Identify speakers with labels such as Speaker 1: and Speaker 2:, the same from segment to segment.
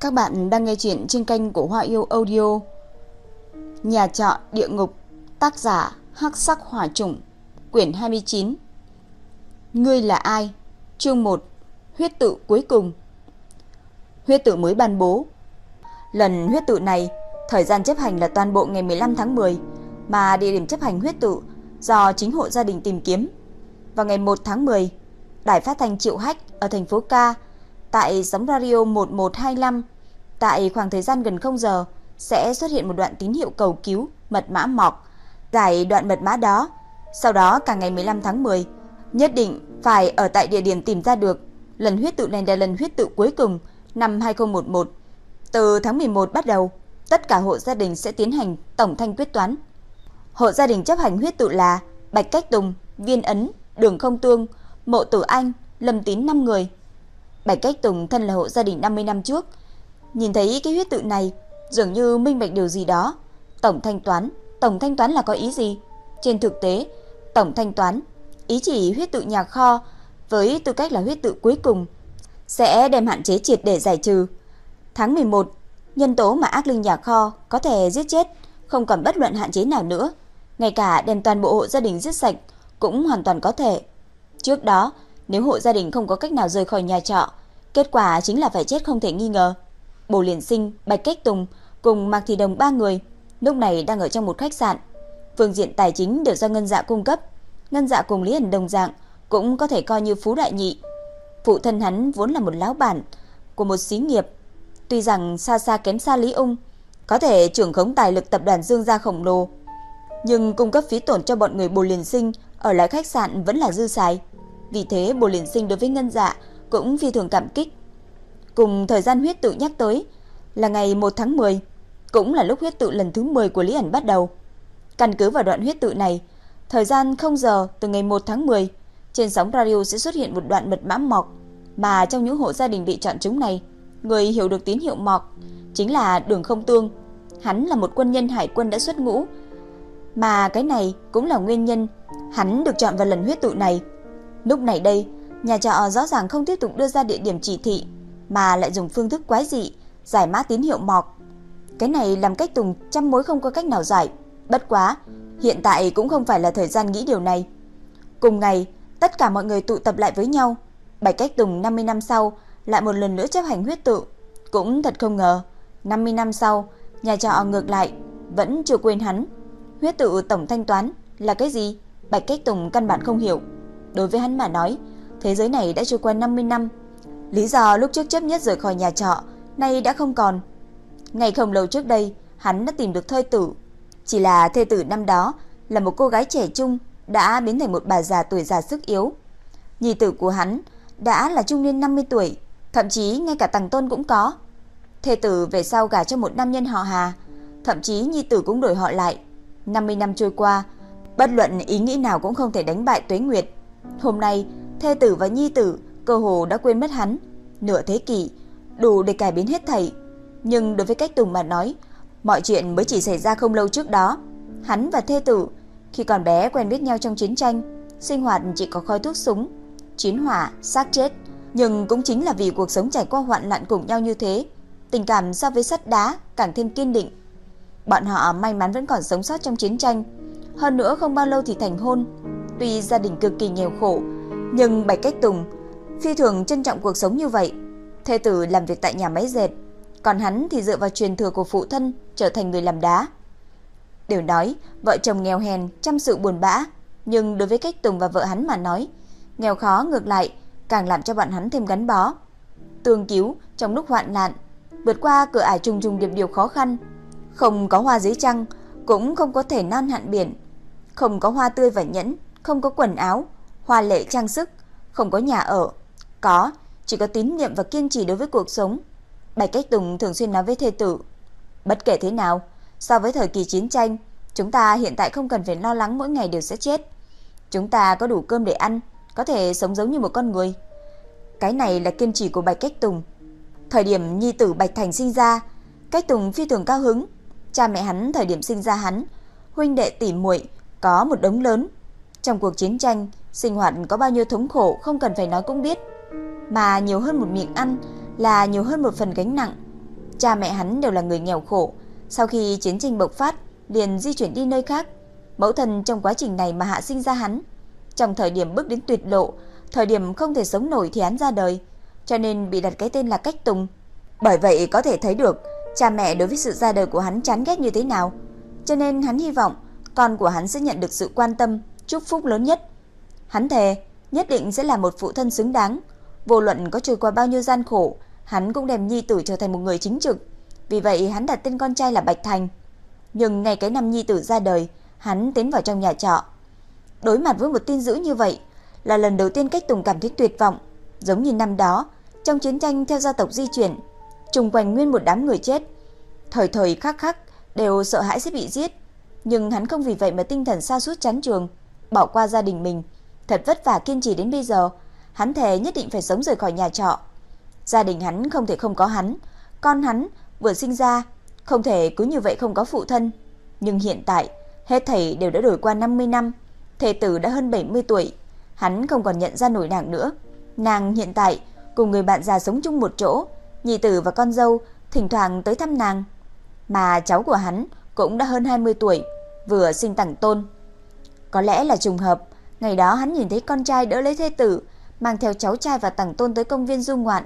Speaker 1: Các bạn đang nghe chuyện trên kênh của Hoa Yêu Audio. Nhà trọ địa ngục, tác giả Hắc Sắc Hỏa Trùng, quyển 29. Ngươi là ai? Chương 1. Huyết tự cuối cùng. Huyết tự mới ban bố. Lần huyết tự này, thời gian chấp hành là toàn bộ ngày 15 tháng 10, mà địa điểm chấp hành huyết tự do chính hộ gia đình tìm kiếm. Vào ngày 1 tháng 10, Đài phát thanh Triệu Hách ở thành phố Ca tại sóng radio 1125 tại khoảng thời gian gần 0 giờ sẽ xuất hiện một đoạn tín hiệu cầu cứu mật mã mọc. Giải đoạn mật mã đó, sau đó cả ngày 15 tháng 10 nhất định phải ở tại địa điểm tìm ra được. Lần huyết tự này là lần huyết tự cuối cùng năm 2011. Từ tháng 11 bắt đầu, tất cả hộ gia đình sẽ tiến hành tổng thanh quyết toán. Hộ gia đình chấp hành huyết tự là Bạch Cách Tùng, Viên Ấn, Đường Không Tương, Mộ Tử Anh, Lâm Tín 5 người. Bạch Cách Tùng thân là hộ gia đình 50 năm trước, nhìn thấy cái huyết tự này, dường như minh bạch điều gì đó. Tổng thanh toán, tổng thanh toán là có ý gì? Trên thực tế, tổng thanh toán ý chỉ huyết tự nhà kho với tư cách là huyết tự cuối cùng sẽ đem hạn chế triệt để giải trừ. Tháng 11, nhân tố mà ác linh nhà kho có thể giết chết, không còn bất luận hạn chế nào nữa, ngay cả đem toàn bộ hộ gia đình giết sạch cũng hoàn toàn có thể. Trước đó, nếu hộ gia đình không có cách nào rời khỏi nhà trọ, kết quả chính là phải chết không thể nghi ngờ. Bồ Liên Sinh, Bạch Cách Tùng cùng Mạc Thị Đồng ba người lúc này đang ở trong một khách sạn. Phương diện tài chính đều do Ngân Dạ cung cấp. Ngân Dạ cùng Lý Ẩn đồng dạng cũng có thể coi như phú đại nhị. Phụ thân hắn vốn là một lão bản của một xí nghiệp, tuy rằng xa xa kém xa Lý Ung, có thể trưởng khống tài lực tập đoàn Dương gia khổng lồ, nhưng cung cấp phí tổn cho bọn người Bồ Liên Sinh ở lại khách sạn vẫn là dư xài. Vì thế Bồ Liên Sinh đối với Ngân Dạ cũng phi thường cảm kích. Cùng thời gian huyết tự nhắc tới là ngày 1 tháng 10, cũng là lúc huyết tự lần thứ 10 của Lý ẩn bắt đầu. Căn cứ vào đoạn huyết tự này, thời gian 0 giờ từ ngày 1 tháng 10, trên sóng radio sẽ xuất hiện một đoạn mật mã mọc mà trong những hộ gia đình bị chọn chúng này, người hiểu được tín hiệu mọc chính là Đường Không Tương. Hắn là một quân nhân hải quân đã xuất ngũ, mà cái này cũng là nguyên nhân hắn được chọn vào lần huyết tự này. Lúc này đây, nhà trọ rõ ràng không tiếp tục đưa ra địa điểm chỉ thị mà lại dùng phương thức quái dị giải mã tín hiệu mọc. Cái này làm cách Tùng trăm mối không có cách nào giải. Bất quá, hiện tại cũng không phải là thời gian nghĩ điều này. Cùng ngày, tất cả mọi người tụ tập lại với nhau. Bạch Cách Tùng 50 năm sau lại một lần nữa chấp hành huyết tự. Cũng thật không ngờ, 50 năm sau, nhà trọ ngược lại vẫn chưa quên hắn. Huyết tự tổng thanh toán là cái gì? Bạch Cách Tùng căn bản không hiểu. Đối với hắn mà nói, thế giới này đã trôi qua 50 năm. Lý do lúc trước chấp nhất rời khỏi nhà trọ nay đã không còn. Ngày không lâu trước đây, hắn đã tìm được thê tử. Chỉ là thê tử năm đó là một cô gái trẻ trung đã biến thành một bà già tuổi già sức yếu. Nhi tử của hắn đã là trung niên 50 tuổi, thậm chí ngay cả tầng tôn cũng có. Thê tử về sau gả cho một nam nhân họ Hà, thậm chí nhi tử cũng đổi họ lại. 50 năm trôi qua, bất luận ý nghĩ nào cũng không thể đánh bại Tuế Nguyệt. Hôm nay, thê tử và nhi tử cơ hồ đã quên mất hắn. Nửa thế kỷ, đủ để cải biến hết thảy. Nhưng đối với cách Tùng mà nói, mọi chuyện mới chỉ xảy ra không lâu trước đó. Hắn và thê tử khi còn bé quen biết nhau trong chiến tranh, sinh hoạt chỉ có khói thuốc súng, chiến hỏa, xác chết. Nhưng cũng chính là vì cuộc sống trải qua hoạn nạn cùng nhau như thế, tình cảm so với sắt đá càng thêm kiên định. Bọn họ may mắn vẫn còn sống sót trong chiến tranh, hơn nữa không bao lâu thì thành hôn. Tuy gia đình cực kỳ nghèo khổ, nhưng Bạch Cách Tùng phi thường trân trọng cuộc sống như vậy. Thê tử làm việc tại nhà máy dệt, còn hắn thì dựa vào truyền thừa của phụ thân trở thành người làm đá. Đều nói vợ chồng nghèo hèn chăm sự buồn bã, nhưng đối với Cách Tùng và vợ hắn mà nói, nghèo khó ngược lại càng làm cho bọn hắn thêm gắn bó. Tương cứu trong lúc hoạn nạn, vượt qua cửa ải trùng trùng điệp điều khó khăn, không có hoa dưới trăng, cũng không có thể non hạn biển, không có hoa tươi và nhẫn, không có quần áo, hoa lệ trang sức, không có nhà ở, có chỉ có tín niệm và kiên trì đối với cuộc sống. Bạch Cách Tùng thường xuyên nói với thê tử, bất kể thế nào, so với thời kỳ chiến tranh, chúng ta hiện tại không cần phải lo lắng mỗi ngày đều sẽ chết. Chúng ta có đủ cơm để ăn, có thể sống giống như một con người. Cái này là kiên trì của Bạch Cách Tùng. Thời điểm nhi tử Bạch Thành sinh ra, Cách Tùng phi thường cao hứng. Cha mẹ hắn thời điểm sinh ra hắn, huynh đệ tỉ muội có một đống lớn. Trong cuộc chiến tranh, sinh hoạt có bao nhiêu thống khổ không cần phải nói cũng biết mà nhiều hơn một miệng ăn là nhiều hơn một phần gánh nặng. Cha mẹ hắn đều là người nghèo khổ, sau khi chiến tranh bộc phát liền di chuyển đi nơi khác. Mẫu thân trong quá trình này mà hạ sinh ra hắn. Trong thời điểm bước đến tuyệt lộ, thời điểm không thể sống nổi thì hắn ra đời, cho nên bị đặt cái tên là Cách Tùng. Bởi vậy có thể thấy được cha mẹ đối với sự ra đời của hắn chán ghét như thế nào. Cho nên hắn hy vọng con của hắn sẽ nhận được sự quan tâm, chúc phúc lớn nhất. Hắn thề nhất định sẽ là một phụ thân xứng đáng. Vô luận có trôi qua bao nhiêu gian khổ, hắn cũng đem nhi tử trở thành một người chính trực. Vì vậy hắn đặt tên con trai là Bạch Thành. Nhưng ngày cái năm nhi tử ra đời, hắn tiến vào trong nhà trọ. Đối mặt với một tin dữ như vậy, là lần đầu tiên Cách Tùng cảm thấy tuyệt vọng, giống như năm đó, trong chiến tranh theo gia tộc di chuyển, trùng quanh nguyên một đám người chết. Thời thời khắc khắc đều sợ hãi sẽ bị giết, nhưng hắn không vì vậy mà tinh thần sa sút chán trường, bỏ qua gia đình mình, thật vất vả kiên trì đến bây giờ, hắn thề nhất định phải sống rời khỏi nhà trọ. Gia đình hắn không thể không có hắn, con hắn vừa sinh ra không thể cứ như vậy không có phụ thân, nhưng hiện tại hết thầy đều đã đổi qua 50 năm, thê tử đã hơn 70 tuổi, hắn không còn nhận ra nổi nàng nữa. Nàng hiện tại cùng người bạn già sống chung một chỗ, nhị tử và con dâu thỉnh thoảng tới thăm nàng, mà cháu của hắn cũng đã hơn 20 tuổi, vừa sinh tặng tôn. Có lẽ là trùng hợp, ngày đó hắn nhìn thấy con trai đỡ lấy thê tử, mang theo cháu trai và tặng tôn tới công viên du ngoạn.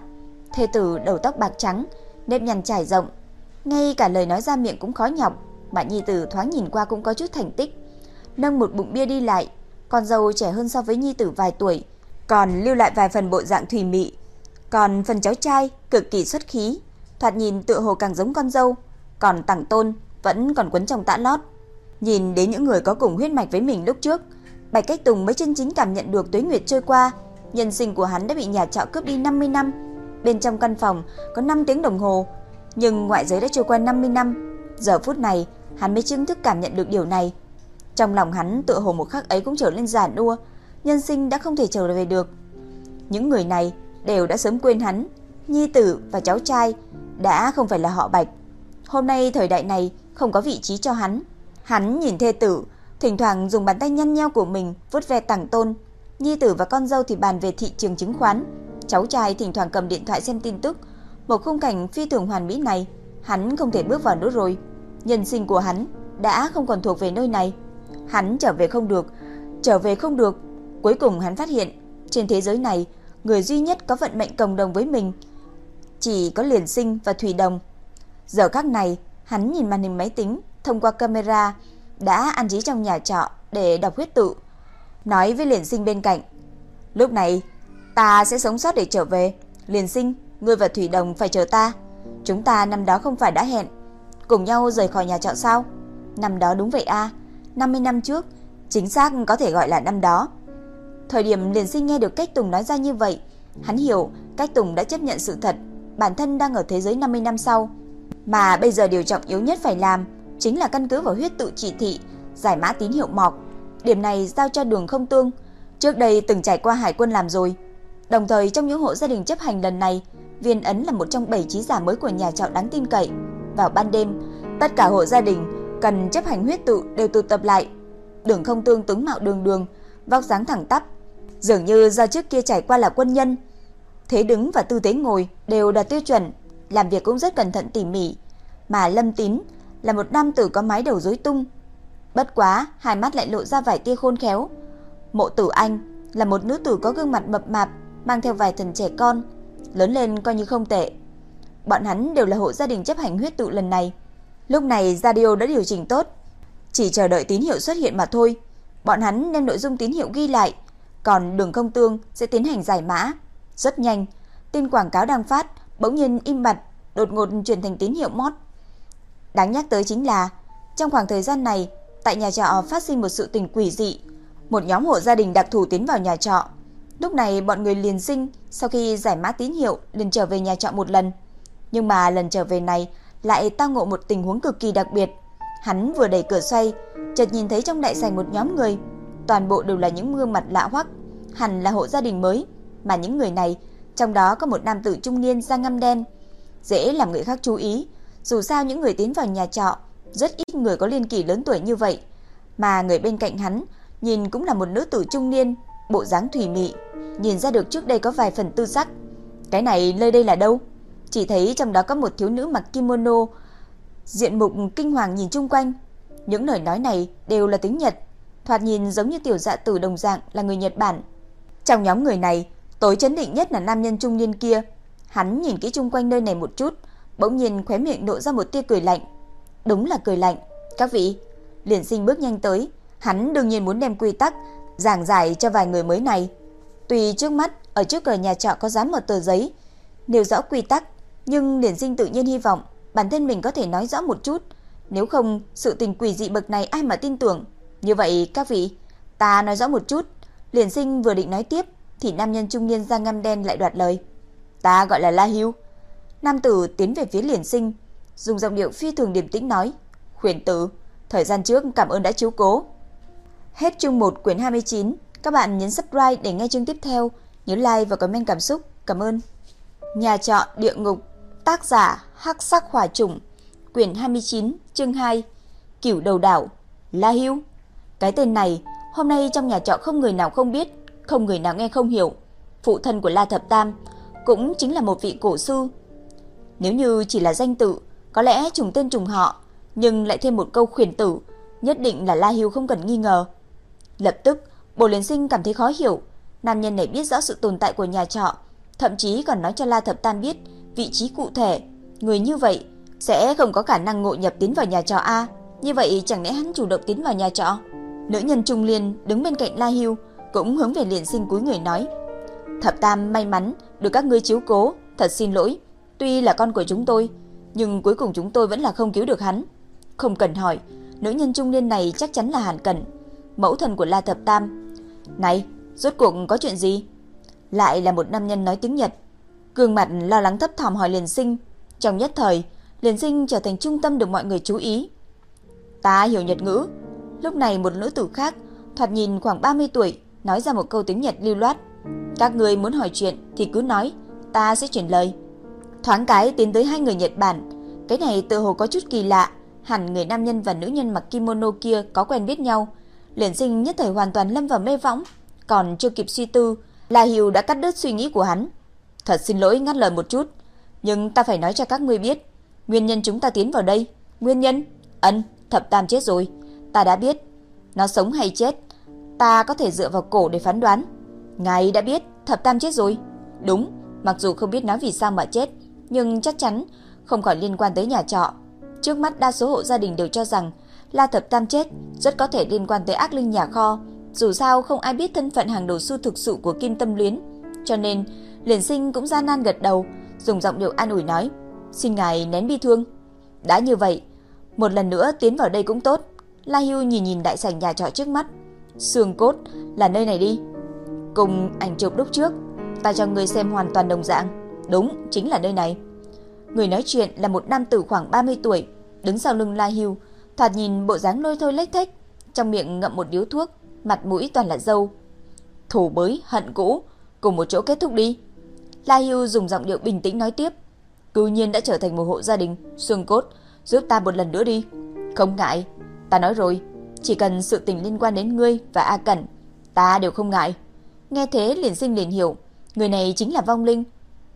Speaker 1: Thê tử đầu tóc bạc trắng, nếp nhăn trải rộng, ngay cả lời nói ra miệng cũng khó nhọc, mà nhi tử thoáng nhìn qua cũng có chút thành tích. Nâng một bụng bia đi lại, con dâu trẻ hơn so với nhi tử vài tuổi, còn lưu lại vài phần bộ dạng thùy mị. Còn phần cháu trai cực kỳ xuất khí, thoạt nhìn tựa hồ càng giống con dâu, còn tặng tôn vẫn còn quấn trong tã lót. Nhìn đến những người có cùng huyết mạch với mình lúc trước, Bạch Cách Tùng mới chân chính cảm nhận được tuế nguyệt trôi qua, nhân sinh của hắn đã bị nhà trọ cướp đi 50 năm. Bên trong căn phòng có 5 tiếng đồng hồ, nhưng ngoại giới đã trôi qua 50 năm. Giờ phút này, hắn mới chính thức cảm nhận được điều này. Trong lòng hắn tựa hồ một khắc ấy cũng trở lên già nua, nhân sinh đã không thể trở về được. Những người này đều đã sớm quên hắn, nhi tử và cháu trai đã không phải là họ Bạch. Hôm nay thời đại này không có vị trí cho hắn. Hắn nhìn thê tử, thỉnh thoảng dùng bàn tay nhăn nheo của mình vuốt ve tặng tôn. Nhi tử và con dâu thì bàn về thị trường chứng khoán. Cháu trai thỉnh thoảng cầm điện thoại xem tin tức. Một khung cảnh phi thường hoàn mỹ này, hắn không thể bước vào nữa rồi. Nhân sinh của hắn đã không còn thuộc về nơi này. Hắn trở về không được, trở về không được. Cuối cùng hắn phát hiện, trên thế giới này, người duy nhất có vận mệnh cộng đồng với mình chỉ có Liền Sinh và Thủy Đồng. Giờ khắc này, hắn nhìn màn hình máy tính thông qua camera đã ăn trí trong nhà trọ để đọc huyết tự. Nói với Liền Sinh bên cạnh, lúc này ta sẽ sống sót để trở về. Liền Sinh, ngươi và Thủy Đồng phải chờ ta. Chúng ta năm đó không phải đã hẹn cùng nhau rời khỏi nhà trọ sao? Năm đó đúng vậy a, à, 50 năm trước, chính xác có thể gọi là năm đó. Thời điểm Liền Sinh nghe được Cách Tùng nói ra như vậy, hắn hiểu Cách Tùng đã chấp nhận sự thật, bản thân đang ở thế giới 50 năm sau, mà bây giờ điều trọng yếu nhất phải làm chính là căn cứ vào huyết tự chỉ thị, giải mã tín hiệu mọc. Điểm này giao cho Đường Không Tương, trước đây từng trải qua hải quân làm rồi. Đồng thời trong những hộ gia đình chấp hành lần này, Viên Ấn là một trong 7 trí giả mới của nhà trọ đáng tin cậy. Vào ban đêm, tất cả hộ gia đình cần chấp hành huyết tự đều tụ tập lại. Đường Không Tương tướng mạo đường đường, vóc dáng thẳng tắp, dường như do trước kia trải qua là quân nhân. Thế đứng và tư thế ngồi đều đạt tiêu chuẩn, làm việc cũng rất cẩn thận tỉ mỉ, mà Lâm Tín là một nam tử có mái đầu rối tung. Bất quá, hai mắt lại lộ ra vài tia khôn khéo. Mộ Tử Anh là một nữ tử có gương mặt mập mạp, mang theo vài thần trẻ con, lớn lên coi như không tệ. Bọn hắn đều là hộ gia đình chấp hành huyết tụ lần này. Lúc này radio đã điều chỉnh tốt, chỉ chờ đợi tín hiệu xuất hiện mà thôi. Bọn hắn đem nội dung tín hiệu ghi lại, còn Đường Công Tương sẽ tiến hành giải mã. Rất nhanh, tin quảng cáo đang phát bỗng nhiên im bặt, đột ngột chuyển thành tín hiệu mót. Đáng nhắc tới chính là, trong khoảng thời gian này, tại nhà trọ phát sinh một sự tình quỷ dị. Một nhóm hộ gia đình đặc thù tiến vào nhà trọ. Lúc này bọn người liền sinh sau khi giải mã tín hiệu liền trở về nhà trọ một lần. Nhưng mà lần trở về này lại tao ngộ một tình huống cực kỳ đặc biệt. Hắn vừa đẩy cửa xoay, chợt nhìn thấy trong đại sảnh một nhóm người, toàn bộ đều là những gương mặt lạ hoắc, hẳn là hộ gia đình mới, mà những người này, trong đó có một nam tử trung niên da ngăm đen, dễ làm người khác chú ý, dù sao những người tiến vào nhà trọ, rất ít người có liên kỳ lớn tuổi như vậy, mà người bên cạnh hắn nhìn cũng là một nữ tử trung niên, bộ dáng thủy mị, nhìn ra được trước đây có vài phần tư sắc. Cái này nơi đây là đâu? Chỉ thấy trong đó có một thiếu nữ mặc kimono, diện mục kinh hoàng nhìn chung quanh. Những lời nói này đều là tiếng Nhật, thoạt nhìn giống như tiểu dạ tử đồng dạng là người Nhật Bản. Trong nhóm người này, tối chấn định nhất là nam nhân trung niên kia. Hắn nhìn kỹ chung quanh nơi này một chút, bỗng nhiên khóe miệng nộ ra một tia cười lạnh. Đúng là cười lạnh. Các vị, liền sinh bước nhanh tới, hắn đương nhiên muốn đem quy tắc giảng giải cho vài người mới này. tùy trước mắt ở trước cửa nhà trọ có dán một tờ giấy nêu rõ quy tắc, nhưng liền sinh tự nhiên hy vọng bản thân mình có thể nói rõ một chút, nếu không sự tình quỷ dị bậc này ai mà tin tưởng. Như vậy các vị, ta nói rõ một chút. Liền sinh vừa định nói tiếp thì nam nhân trung niên da ngăm đen lại đoạt lời. Ta gọi là La Hưu. Nam tử tiến về phía liền sinh, dùng giọng điệu phi thường điềm tĩnh nói: "Khuyển tử, thời gian trước cảm ơn đã chiếu cố." Hết chương 1 quyển 29, các bạn nhấn subscribe để nghe chương tiếp theo, nhớ like và comment cảm xúc. Cảm ơn. Nhà trọ địa ngục, tác giả Hắc Sắc Hỏa Trùng, quyển 29, chương 2, Cửu Đầu Đảo, La Hưu. Cái tên này, hôm nay trong nhà trọ không người nào không biết, không người nào nghe không hiểu. Phụ thân của La Thập Tam cũng chính là một vị cổ sư. Nếu như chỉ là danh tự, có lẽ trùng tên trùng họ, nhưng lại thêm một câu khuyển tử, nhất định là La Hưu không cần nghi ngờ. Lập tức, Bồ Liên Sinh cảm thấy khó hiểu, nam nhân này biết rõ sự tồn tại của nhà trọ, thậm chí còn nói cho La Thập Tam biết vị trí cụ thể, người như vậy sẽ không có khả năng ngộ nhập tiến vào nhà trọ a. Như vậy chẳng lẽ hắn chủ động tiến vào nhà trọ? Nữ nhân trung liên đứng bên cạnh La Hưu cũng hướng về liền sinh cúi người nói: "Thập Tam may mắn được các ngươi chiếu cố, thật xin lỗi, tuy là con của chúng tôi, nhưng cuối cùng chúng tôi vẫn là không cứu được hắn." Không cần hỏi, nữ nhân trung niên này chắc chắn là Hàn Cẩn, mẫu thần của La Thập Tam. "Này, rốt cuộc có chuyện gì?" Lại là một nam nhân nói tiếng Nhật. Gương mặt lo lắng thấp thỏm hỏi liền sinh, trong nhất thời, liền sinh trở thành trung tâm được mọi người chú ý. Ta hiểu Nhật ngữ. Lúc này một nữ tử khác, thoạt nhìn khoảng 30 tuổi, nói ra một câu tiếng Nhật lưu loát. Các người muốn hỏi chuyện thì cứ nói, ta sẽ chuyển lời. Thoáng cái tiến tới hai người Nhật Bản, cái này tự hồ có chút kỳ lạ, hẳn người nam nhân và nữ nhân mặc kimono kia có quen biết nhau. Liền sinh nhất thời hoàn toàn lâm vào mê võng, còn chưa kịp suy tư, La Hiu đã cắt đứt suy nghĩ của hắn. Thật xin lỗi ngắt lời một chút, nhưng ta phải nói cho các ngươi biết, nguyên nhân chúng ta tiến vào đây, nguyên nhân? Ân, thập tam chết rồi, ta đã biết. Nó sống hay chết, ta có thể dựa vào cổ để phán đoán. Ngài đã biết thập tam chết rồi. Đúng, mặc dù không biết nó vì sao mà chết, nhưng chắc chắn không còn liên quan tới nhà trọ. Trước mắt đa số hộ gia đình đều cho rằng La Thập Tam chết rất có thể liên quan tới ác linh nhà kho. Dù sao không ai biết thân phận hàng đầu sư thực sự của Kim Tâm Luyến, cho nên Liền Sinh cũng gian nan gật đầu, dùng giọng điệu an ủi nói: "Xin ngài nén bi thương." Đã như vậy, một lần nữa tiến vào đây cũng tốt. La Hưu nhìn nhìn đại sảnh nhà trọ trước mắt. Xương cốt là nơi này đi. Cùng ảnh chụp lúc trước, ta cho người xem hoàn toàn đồng dạng. Đúng, chính là nơi này. Người nói chuyện là một nam tử khoảng 30 tuổi, đứng sau lưng La Hưu, thoạt nhìn bộ dáng lôi thôi lếch thếch, trong miệng ngậm một điếu thuốc, mặt mũi toàn là dâu. thù bới hận cũ, cùng một chỗ kết thúc đi. La Hưu dùng giọng điệu bình tĩnh nói tiếp, cư nhiên đã trở thành một hộ gia đình, xương cốt, giúp ta một lần nữa đi. Không ngại, ta nói rồi, chỉ cần sự tình liên quan đến ngươi và A Cẩn, ta đều không ngại. Nghe thế liền sinh liền hiểu, người này chính là vong linh,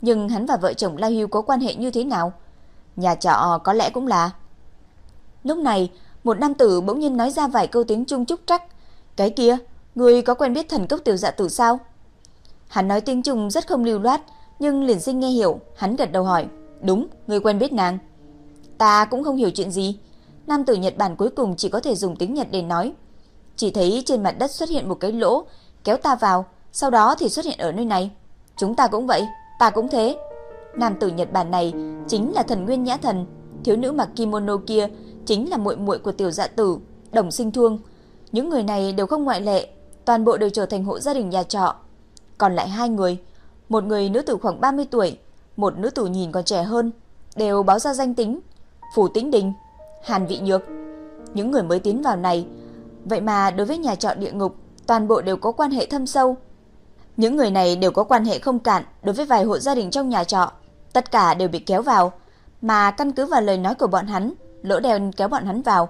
Speaker 1: nhưng hắn và vợ chồng La Hưu có quan hệ như thế nào? Nhà trọ có lẽ cũng là. Lúc này, một nam tử bỗng nhiên nói ra vài câu tiếng Trung trúc trắc. Cái kia, người có quen biết thần cốc tiểu dạ tử sao? Hắn nói tiếng Trung rất không lưu loát, nhưng liền sinh nghe hiểu, hắn gật đầu hỏi. Đúng, người quen biết nàng. Ta cũng không hiểu chuyện gì. Nam tử Nhật Bản cuối cùng chỉ có thể dùng tiếng Nhật để nói. Chỉ thấy trên mặt đất xuất hiện một cái lỗ, kéo ta vào, sau đó thì xuất hiện ở nơi này. Chúng ta cũng vậy, ta cũng thế. Nam tử Nhật Bản này chính là thần Nguyên Nhã Thần, thiếu nữ mặc kimono kia chính là muội muội của tiểu dạ tử, đồng sinh thương. Những người này đều không ngoại lệ, toàn bộ đều trở thành hộ gia đình nhà trọ. Còn lại hai người, một người nữ tử khoảng 30 tuổi, một nữ tử nhìn còn trẻ hơn, đều báo ra danh tính, Phủ Tĩnh Đình, Hàn Vị Nhược. Những người mới tiến vào này, vậy mà đối với nhà trọ địa ngục, toàn bộ đều có quan hệ thâm sâu. Những người này đều có quan hệ không cạn đối với vài hộ gia đình trong nhà trọ, tất cả đều bị kéo vào, mà căn cứ vào lời nói của bọn hắn, lỗ đen kéo bọn hắn vào,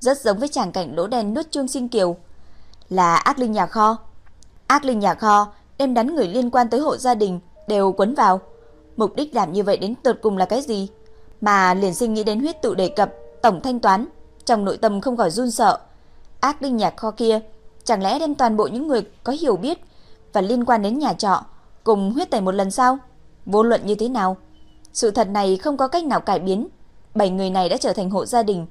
Speaker 1: rất giống với tràng cảnh lỗ đen nuốt Trương Sinh Kiều, là ác linh nhà kho. Ác linh nhà kho đem đánh người liên quan tới hộ gia đình đều quấn vào. Mục đích làm như vậy đến tột cùng là cái gì? Mà liền sinh nghĩ đến huyết tụ đề cập tổng thanh toán, trong nội tâm không khỏi run sợ. Ác linh nhà kho kia, chẳng lẽ đem toàn bộ những người có hiểu biết và liên quan đến nhà trọ cùng huyết tẩy một lần sau Vô luận như thế nào, sự thật này không có cách nào cải biến. Bảy người này đã trở thành hộ gia đình.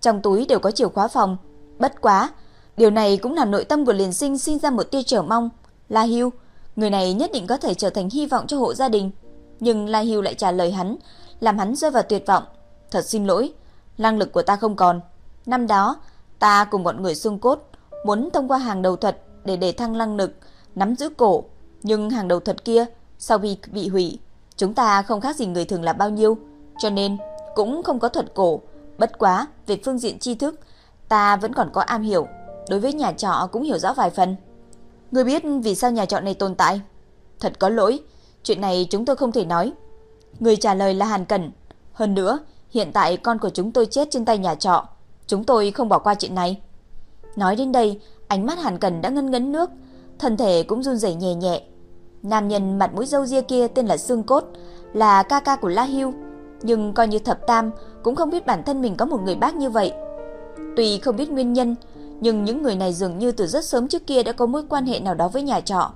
Speaker 1: Trong túi đều có chìa khóa phòng. Bất quá, điều này cũng làm nội tâm của liền sinh sinh ra một tia trở mong. La Hưu, người này nhất định có thể trở thành hy vọng cho hộ gia đình. Nhưng La Hưu lại trả lời hắn, làm hắn rơi vào tuyệt vọng. Thật xin lỗi, năng lực của ta không còn. Năm đó, ta cùng bọn người xương cốt muốn thông qua hàng đầu thuật để để thăng năng lực, nắm giữ cổ. Nhưng hàng đầu thuật kia, sau khi bị hủy, chúng ta không khác gì người thường là bao nhiêu, cho nên cũng không có thuật cổ. Bất quá, về phương diện tri thức, ta vẫn còn có am hiểu. Đối với nhà trọ cũng hiểu rõ vài phần. Ngươi biết vì sao nhà trọ này tồn tại? Thật có lỗi, chuyện này chúng tôi không thể nói. Người trả lời là Hàn Cẩn. Hơn nữa, hiện tại con của chúng tôi chết trên tay nhà trọ. Chúng tôi không bỏ qua chuyện này. Nói đến đây, ánh mắt Hàn Cẩn đã ngân ngấn nước, thân thể cũng run rẩy nhẹ nhẹ. Nam nhân mặt mũi râu ria kia tên là Sương Cốt, là ca ca của La Hưu, nhưng coi như thập tam cũng không biết bản thân mình có một người bác như vậy. Tuy không biết nguyên nhân, nhưng những người này dường như từ rất sớm trước kia đã có mối quan hệ nào đó với nhà trọ.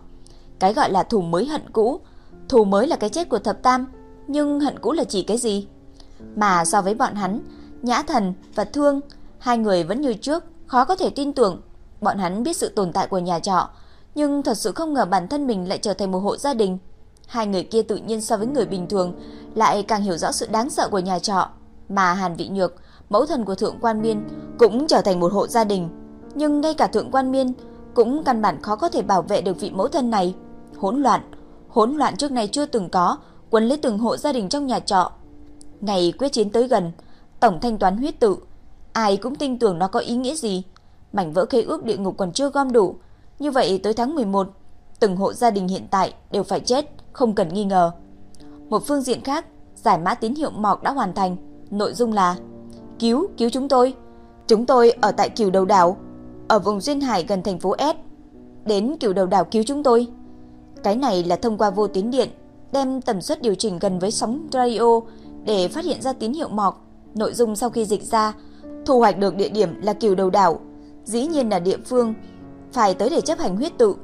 Speaker 1: Cái gọi là thù mới hận cũ, thù mới là cái chết của thập tam, nhưng hận cũ là chỉ cái gì? Mà so với bọn hắn, Nhã Thần và Thương, hai người vẫn như trước, khó có thể tin tưởng. Bọn hắn biết sự tồn tại của nhà trọ, nhưng thật sự không ngờ bản thân mình lại trở thành một hộ gia đình. Hai người kia tự nhiên so với người bình thường lại càng hiểu rõ sự đáng sợ của nhà trọ, mà Hàn Vị Nhược, mẫu thần của Thượng Quan Miên cũng trở thành một hộ gia đình, nhưng ngay cả Thượng Quan Miên cũng căn bản khó có thể bảo vệ được vị mẫu thân này. Hỗn loạn, hỗn loạn trước này chưa từng có, quấn lấy từng hộ gia đình trong nhà trọ. Ngày quyết chiến tới gần, tổng thanh toán huyết tự, ai cũng tin tưởng nó có ý nghĩa gì. Mảnh vỡ khế ước địa ngục còn chưa gom đủ, như vậy tới tháng 11, từng hộ gia đình hiện tại đều phải chết, không cần nghi ngờ. Một phương diện khác, giải mã tín hiệu mọc đã hoàn thành, nội dung là Cứu, cứu chúng tôi. Chúng tôi ở tại Cửu Đầu Đảo, ở vùng duyên hải gần thành phố S. Đến Cửu Đầu Đảo cứu chúng tôi. Cái này là thông qua vô tuyến điện, đem tần suất điều chỉnh gần với sóng radio để phát hiện ra tín hiệu mọc. Nội dung sau khi dịch ra, thu hoạch được địa điểm là Cửu Đầu Đảo, dĩ nhiên là địa phương phải tới để chấp hành huyết tự.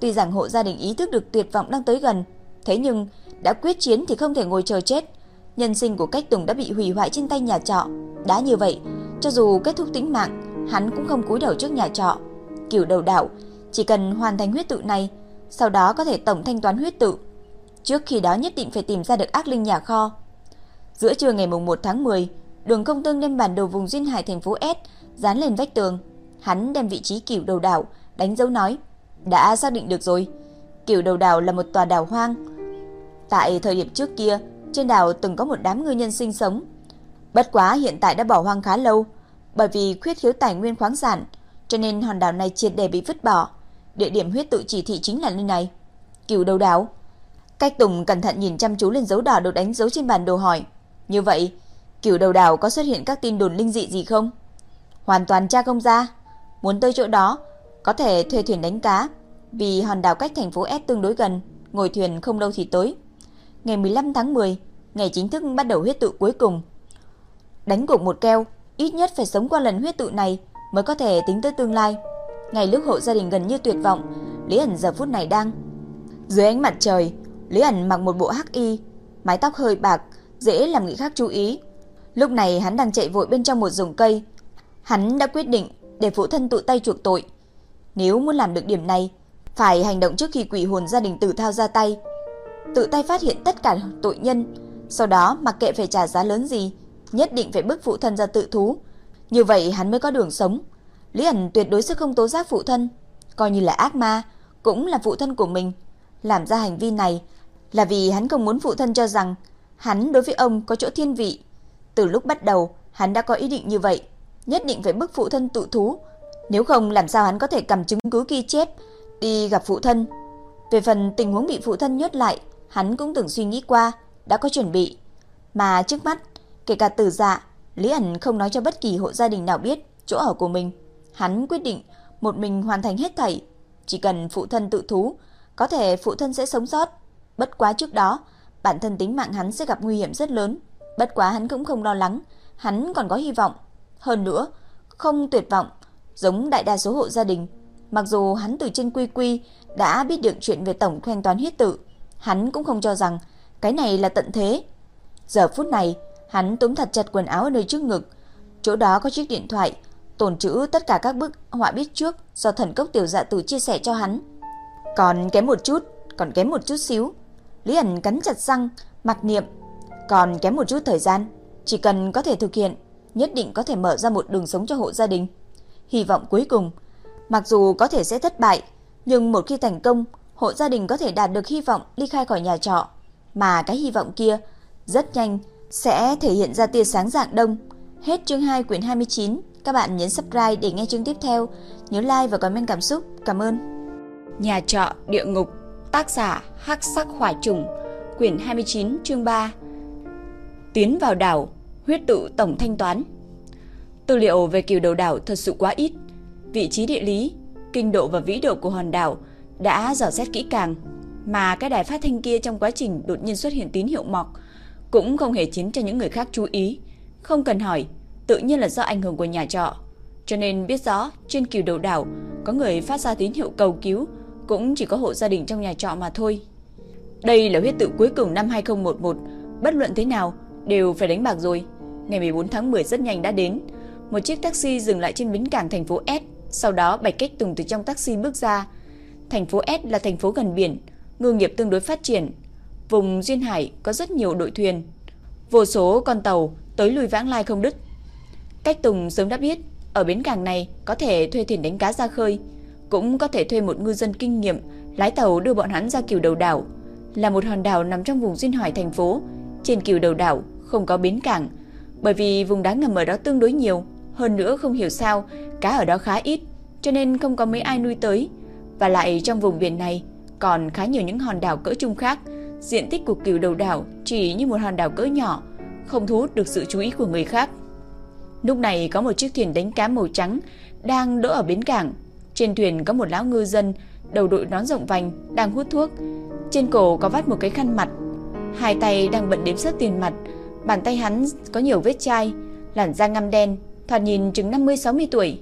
Speaker 1: Tuy rằng hộ gia đình ý thức được tuyệt vọng đang tới gần, thế nhưng đã quyết chiến thì không thể ngồi chờ chết. Nhân sinh của Cách Tùng đã bị hủy hoại trên tay nhà trọ. Đã như vậy, cho dù kết thúc tính mạng, hắn cũng không cúi đầu trước nhà trọ. Kiểu đầu đạo, chỉ cần hoàn thành huyết tự này, sau đó có thể tổng thanh toán huyết tự. Trước khi đó nhất định phải tìm ra được ác linh nhà kho. Giữa trưa ngày mùng 1 tháng 10, Đường Công Tương đem bản đồ vùng duyên hải thành phố S dán lên vách tường. Hắn đem vị trí kiểu đầu đảo đánh dấu nói, đã xác định được rồi. Kiểu đầu đảo là một tòa đảo hoang. Tại thời điểm trước kia, trên đảo từng có một đám ngư nhân sinh sống. Bất quá hiện tại đã bỏ hoang khá lâu, bởi vì khuyết thiếu tài nguyên khoáng sản, cho nên hòn đảo này triệt để bị vứt bỏ. Địa điểm huyết tự chỉ thị chính là nơi này. Cửu đầu đảo. Cách Tùng cẩn thận nhìn chăm chú lên dấu đỏ được đánh dấu trên bản đồ hỏi. Như vậy, cửu đầu đảo có xuất hiện các tin đồn linh dị gì không? Hoàn toàn tra không ra. Muốn tới chỗ đó, có thể thuê thuyền đánh cá, vì hòn đảo cách thành phố S tương đối gần, ngồi thuyền không lâu thì tới. Ngày 15 tháng 10, ngày chính thức bắt đầu huyết tụ cuối cùng. Đánh cuộc một keo, ít nhất phải sống qua lần huyết tụ này mới có thể tính tới tương lai. Ngày lúc hộ gia đình gần như tuyệt vọng, Lý ẩn giờ phút này đang dưới ánh mặt trời, Lý ẩn mặc một bộ hắc y, mái tóc hơi bạc, dễ làm người khác chú ý. Lúc này hắn đang chạy vội bên trong một rừng cây. Hắn đã quyết định để phụ thân tự tay chuộc tội. Nếu muốn làm được điểm này, phải hành động trước khi quỷ hồn gia đình tử thao ra tay. Tự tay phát hiện tất cả tội nhân, sau đó mặc kệ phải trả giá lớn gì, nhất định phải bức phụ thân ra tự thú. Như vậy hắn mới có đường sống. Lý ẩn tuyệt đối sẽ không tố giác phụ thân, coi như là ác ma, cũng là phụ thân của mình. Làm ra hành vi này là vì hắn không muốn phụ thân cho rằng hắn đối với ông có chỗ thiên vị. Từ lúc bắt đầu, hắn đã có ý định như vậy, nhất định phải bức phụ thân tự thú, nếu không làm sao hắn có thể cầm chứng cứ ghi chép đi gặp phụ thân. Về phần tình huống bị phụ thân nhốt lại, hắn cũng từng suy nghĩ qua, đã có chuẩn bị. Mà trước mắt, kể cả tử dạ, Lý ẩn không nói cho bất kỳ hộ gia đình nào biết chỗ ở của mình. Hắn quyết định một mình hoàn thành hết thảy. Chỉ cần phụ thân tự thú, có thể phụ thân sẽ sống sót. Bất quá trước đó, bản thân tính mạng hắn sẽ gặp nguy hiểm rất lớn. Bất quá hắn cũng không lo lắng, hắn còn có hy vọng. Hơn nữa, không tuyệt vọng, giống đại đa số hộ gia đình. Mặc dù hắn từ trên quy quy đã biết được chuyện về tổng thanh toán huyết tự, hắn cũng không cho rằng cái này là tận thế. Giờ phút này, hắn túm thật chặt quần áo ở nơi trước ngực, chỗ đó có chiếc điện thoại, tồn trữ tất cả các bức họa biết trước do thần cốc tiểu dạ tử chia sẻ cho hắn. Còn kém một chút, còn kém một chút xíu. Lý ẩn cắn chặt răng, mặc niệm, còn kém một chút thời gian, chỉ cần có thể thực hiện, nhất định có thể mở ra một đường sống cho hộ gia đình. Hy vọng cuối cùng, mặc dù có thể sẽ thất bại, nhưng một khi thành công, hộ gia đình có thể đạt được hy vọng ly khai khỏi nhà trọ, mà cái hy vọng kia rất nhanh sẽ thể hiện ra tia sáng dạng đông. Hết chương 2 quyển 29, các bạn nhấn subscribe để nghe chương tiếp theo, nhớ like và comment cảm xúc. Cảm ơn. Nhà trọ địa ngục, tác giả Hắc Sắc Hỏa Trùng, quyển 29 chương 3. Tiến vào đảo, huyết tự tổng thanh toán. Tư liệu về kiều đầu đảo thật sự quá ít. Vị trí địa lý, kinh độ và vĩ độ của hòn đảo đã dò xét kỹ càng, mà cái đài phát thanh kia trong quá trình đột nhiên xuất hiện tín hiệu mọc cũng không hề khiến cho những người khác chú ý. Không cần hỏi, tự nhiên là do ảnh hưởng của nhà trọ. Cho nên biết rõ trên kiều đầu đảo có người phát ra tín hiệu cầu cứu, cũng chỉ có hộ gia đình trong nhà trọ mà thôi. Đây là huyết tự cuối cùng năm 2011, bất luận thế nào đều phải đánh bạc rồi. Ngày 14 tháng 10 rất nhanh đã đến, một chiếc taxi dừng lại trên bến cảng thành phố S, sau đó Bạch Cách Tùng từ trong taxi bước ra. Thành phố S là thành phố gần biển, ngư nghiệp tương đối phát triển. Vùng duyên hải có rất nhiều đội thuyền, vô số con tàu tới lui vãng lai không đứt. Cách Tùng sớm đã biết, ở bến cảng này có thể thuê thuyền đánh cá ra khơi, cũng có thể thuê một ngư dân kinh nghiệm lái tàu đưa bọn hắn ra kiều đầu đảo. Là một hòn đảo nằm trong vùng duyên hải thành phố, trên kiều đầu đảo không có bến cảng, bởi vì vùng đá ngầm ở đó tương đối nhiều, hơn nữa không hiểu sao cá ở đó khá ít, cho nên không có mấy ai nuôi tới. Và lại trong vùng biển này còn khá nhiều những hòn đảo cỡ trung khác, diện tích của cửu đầu đảo chỉ như một hòn đảo cỡ nhỏ, không thu hút được sự chú ý của người khác. Lúc này có một chiếc thuyền đánh cá màu trắng đang đỗ ở bến cảng. Trên thuyền có một lão ngư dân đầu đội nón rộng vành đang hút thuốc. Trên cổ có vắt một cái khăn mặt. Hai tay đang bận đếm sớt tiền mặt. Bàn tay hắn có nhiều vết chai, làn da ngăm đen, thoạt nhìn chừng 50-60 tuổi.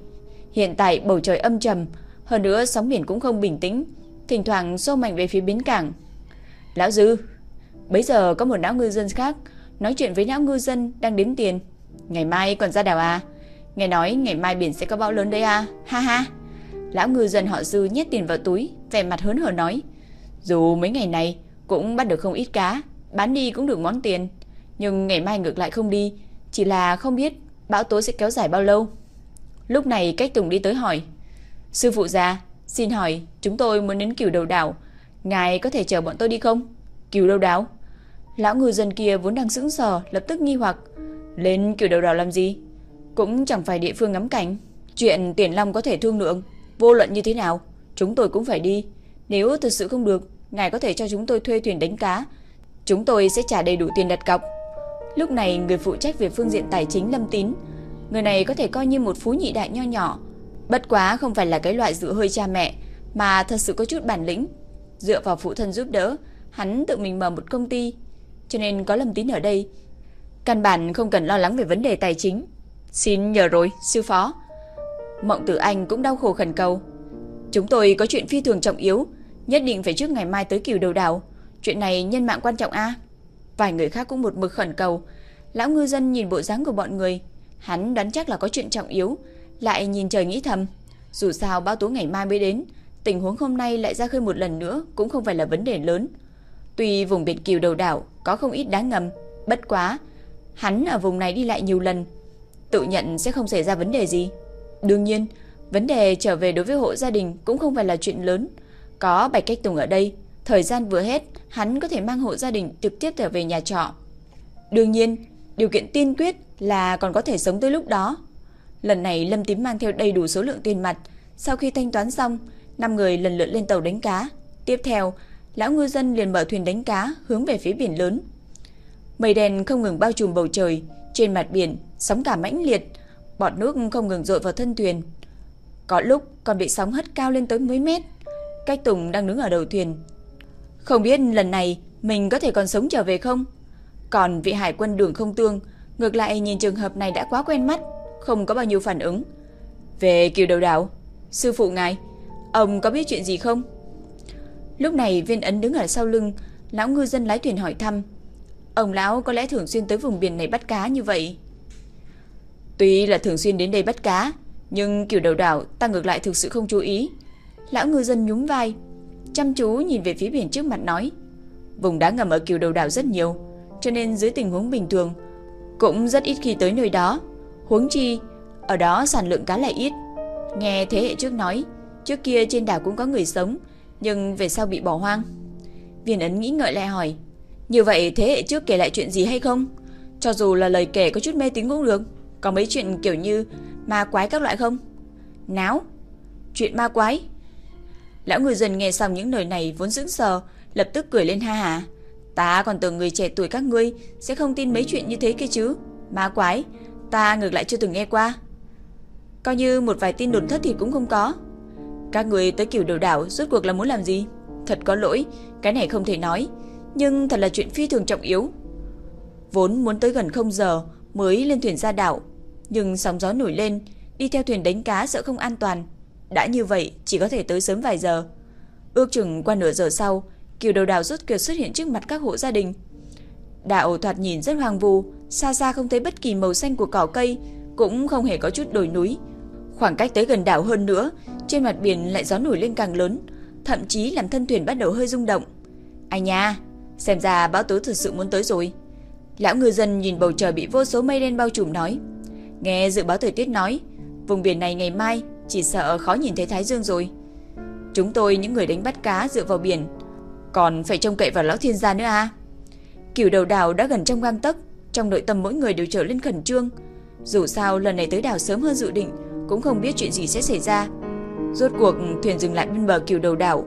Speaker 1: Hiện tại bầu trời âm trầm, hơn nữa sóng biển cũng không bình tĩnh, thỉnh thoảng xô mạnh về phía bến cảng. Lão Dư, bây giờ có một lão ngư dân khác nói chuyện với lão ngư dân đang đếm tiền. Ngày mai còn ra đảo à? Nghe nói ngày mai biển sẽ có bão lớn đấy à? Ha ha. Lão ngư dân họ Dư nhét tiền vào túi, vẻ mặt hớn hở nói. Dù mấy ngày này cũng bắt được không ít cá, bán đi cũng được món tiền. Nhưng ngày mai ngược lại không đi, chỉ là không biết bão tố sẽ kéo dài bao lâu. Lúc này cách Tùng đi tới hỏi. Sư phụ già, xin hỏi chúng tôi muốn đến cửu đầu đảo. Ngài có thể chờ bọn tôi đi không? Cửu đầu đảo? Lão ngư dân kia vốn đang sững sờ, lập tức nghi hoặc. Lên cửu đầu đảo làm gì? Cũng chẳng phải địa phương ngắm cảnh. Chuyện tiền long có thể thương lượng. Vô luận như thế nào, chúng tôi cũng phải đi. Nếu thực sự không được, ngài có thể cho chúng tôi thuê thuyền đánh cá. Chúng tôi sẽ trả đầy đủ tiền đặt cọc. Lúc này người phụ trách về phương diện tài chính Lâm Tín, người này có thể coi như một phú nhị đại nho nhỏ, bất quá không phải là cái loại dựa hơi cha mẹ, mà thật sự có chút bản lĩnh. Dựa vào phụ thân giúp đỡ, hắn tự mình mở một công ty, cho nên có Lâm Tín ở đây, căn bản không cần lo lắng về vấn đề tài chính. Xin nhờ rồi, sư phó. Mộng Tử Anh cũng đau khổ khẩn cầu. Chúng tôi có chuyện phi thường trọng yếu, nhất định phải trước ngày mai tới Cửu Đầu Đảo. Chuyện này nhân mạng quan trọng a. Vài người khác cũng một mực khẩn cầu. Lão ngư dân nhìn bộ dáng của bọn người, hắn đoán chắc là có chuyện trọng yếu, lại nhìn trời nghĩ thầm, dù sao bão tố ngày mai mới đến, tình huống hôm nay lại ra khơi một lần nữa cũng không phải là vấn đề lớn. Tuy vùng biển Kiều đầu đảo có không ít đá ngầm, bất quá hắn ở vùng này đi lại nhiều lần, tự nhận sẽ không xảy ra vấn đề gì. Đương nhiên, vấn đề trở về đối với hộ gia đình cũng không phải là chuyện lớn. Có Bạch Cách Tùng ở đây, thời gian vừa hết, hắn có thể mang hộ gia đình trực tiếp trở về nhà trọ. Đương nhiên, điều kiện tiên quyết là còn có thể sống tới lúc đó. Lần này Lâm Tím mang theo đầy đủ số lượng tiền mặt, sau khi thanh toán xong, năm người lần lượt lên tàu đánh cá. Tiếp theo, lão ngư dân liền mở thuyền đánh cá hướng về phía biển lớn. Mây đen không ngừng bao trùm bầu trời, trên mặt biển sóng cả mãnh liệt, bọt nước không ngừng dội vào thân thuyền. Có lúc còn bị sóng hất cao lên tới mấy mét. Cách Tùng đang đứng ở đầu thuyền. Không biết lần này mình có thể còn sống trở về không? Còn vị hải quân đường không tương, ngược lại nhìn trường hợp này đã quá quen mắt, không có bao nhiêu phản ứng. Về kiều đầu đảo, sư phụ ngài, ông có biết chuyện gì không? Lúc này viên ấn đứng ở sau lưng, lão ngư dân lái thuyền hỏi thăm. Ông lão có lẽ thường xuyên tới vùng biển này bắt cá như vậy. Tuy là thường xuyên đến đây bắt cá, nhưng kiểu đầu đảo ta ngược lại thực sự không chú ý. Lão ngư dân nhún vai, chăm chú nhìn về phía biển trước mặt nói. Vùng đá ngầm ở kiều đầu đảo rất nhiều, cho nên dưới tình huống bình thường, cũng rất ít khi tới nơi đó. Huống chi, ở đó sản lượng cá lại ít. Nghe thế hệ trước nói, trước kia trên đảo cũng có người sống, nhưng về sau bị bỏ hoang. Viên ấn nghĩ ngợi lại hỏi, như vậy thế hệ trước kể lại chuyện gì hay không? Cho dù là lời kể có chút mê tín cũng được, có mấy chuyện kiểu như ma quái các loại không? Náo, chuyện ma quái. Lão người dần nghe xong những lời này vốn dững sờ, lập tức cười lên ha hà. Ta còn tưởng người trẻ tuổi các ngươi sẽ không tin mấy chuyện như thế kia chứ. Ma quái, ta ngược lại chưa từng nghe qua. Coi như một vài tin đồn thất thì cũng không có. Các người tới kiểu đầu đảo rốt cuộc là muốn làm gì? Thật có lỗi, cái này không thể nói. Nhưng thật là chuyện phi thường trọng yếu. Vốn muốn tới gần không giờ mới lên thuyền ra đảo. Nhưng sóng gió nổi lên, đi theo thuyền đánh cá sợ không an toàn. Đã như vậy, chỉ có thể tới sớm vài giờ. Ước chừng qua nửa giờ sau, kiều đầu đảo rốt kiệt xuất hiện trước mặt các hộ gia đình. Đảo thoạt nhìn rất hoang vu, xa xa không thấy bất kỳ màu xanh của cỏ cây, cũng không hề có chút đồi núi. Khoảng cách tới gần đảo hơn nữa, trên mặt biển lại gió nổi lên càng lớn, thậm chí làm thân thuyền bắt đầu hơi rung động. Anh nha, xem ra bão tố thực sự muốn tới rồi. Lão ngư dân nhìn bầu trời bị vô số mây đen bao trùm nói. Nghe dự báo thời tiết nói, vùng biển này ngày mai chỉ sợ khó nhìn thấy Thái Dương rồi. Chúng tôi những người đánh bắt cá dựa vào biển, còn phải trông cậy vào lão thiên gia nữa à? Kiểu đầu đảo đã gần trong gang tấc, trong nội tâm mỗi người đều trở lên khẩn trương. Dù sao lần này tới đảo sớm hơn dự định, cũng không biết chuyện gì sẽ xảy ra. Rốt cuộc thuyền dừng lại bên bờ kiểu đầu đảo,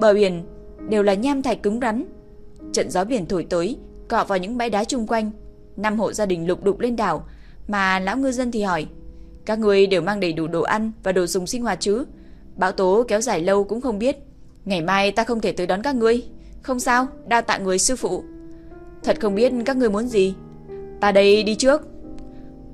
Speaker 1: bờ biển đều là nham thạch cứng rắn. Trận gió biển thổi tới, cọ vào những bãi đá chung quanh. Năm hộ gia đình lục đục lên đảo, mà lão ngư dân thì hỏi, các người đều mang đầy đủ đồ ăn và đồ dùng sinh hoạt chứ? Bão tố kéo dài lâu cũng không biết. Ngày mai ta không thể tới đón các ngươi. Không sao, đa tạ người sư phụ. Thật không biết các ngươi muốn gì. Ta đây đi trước.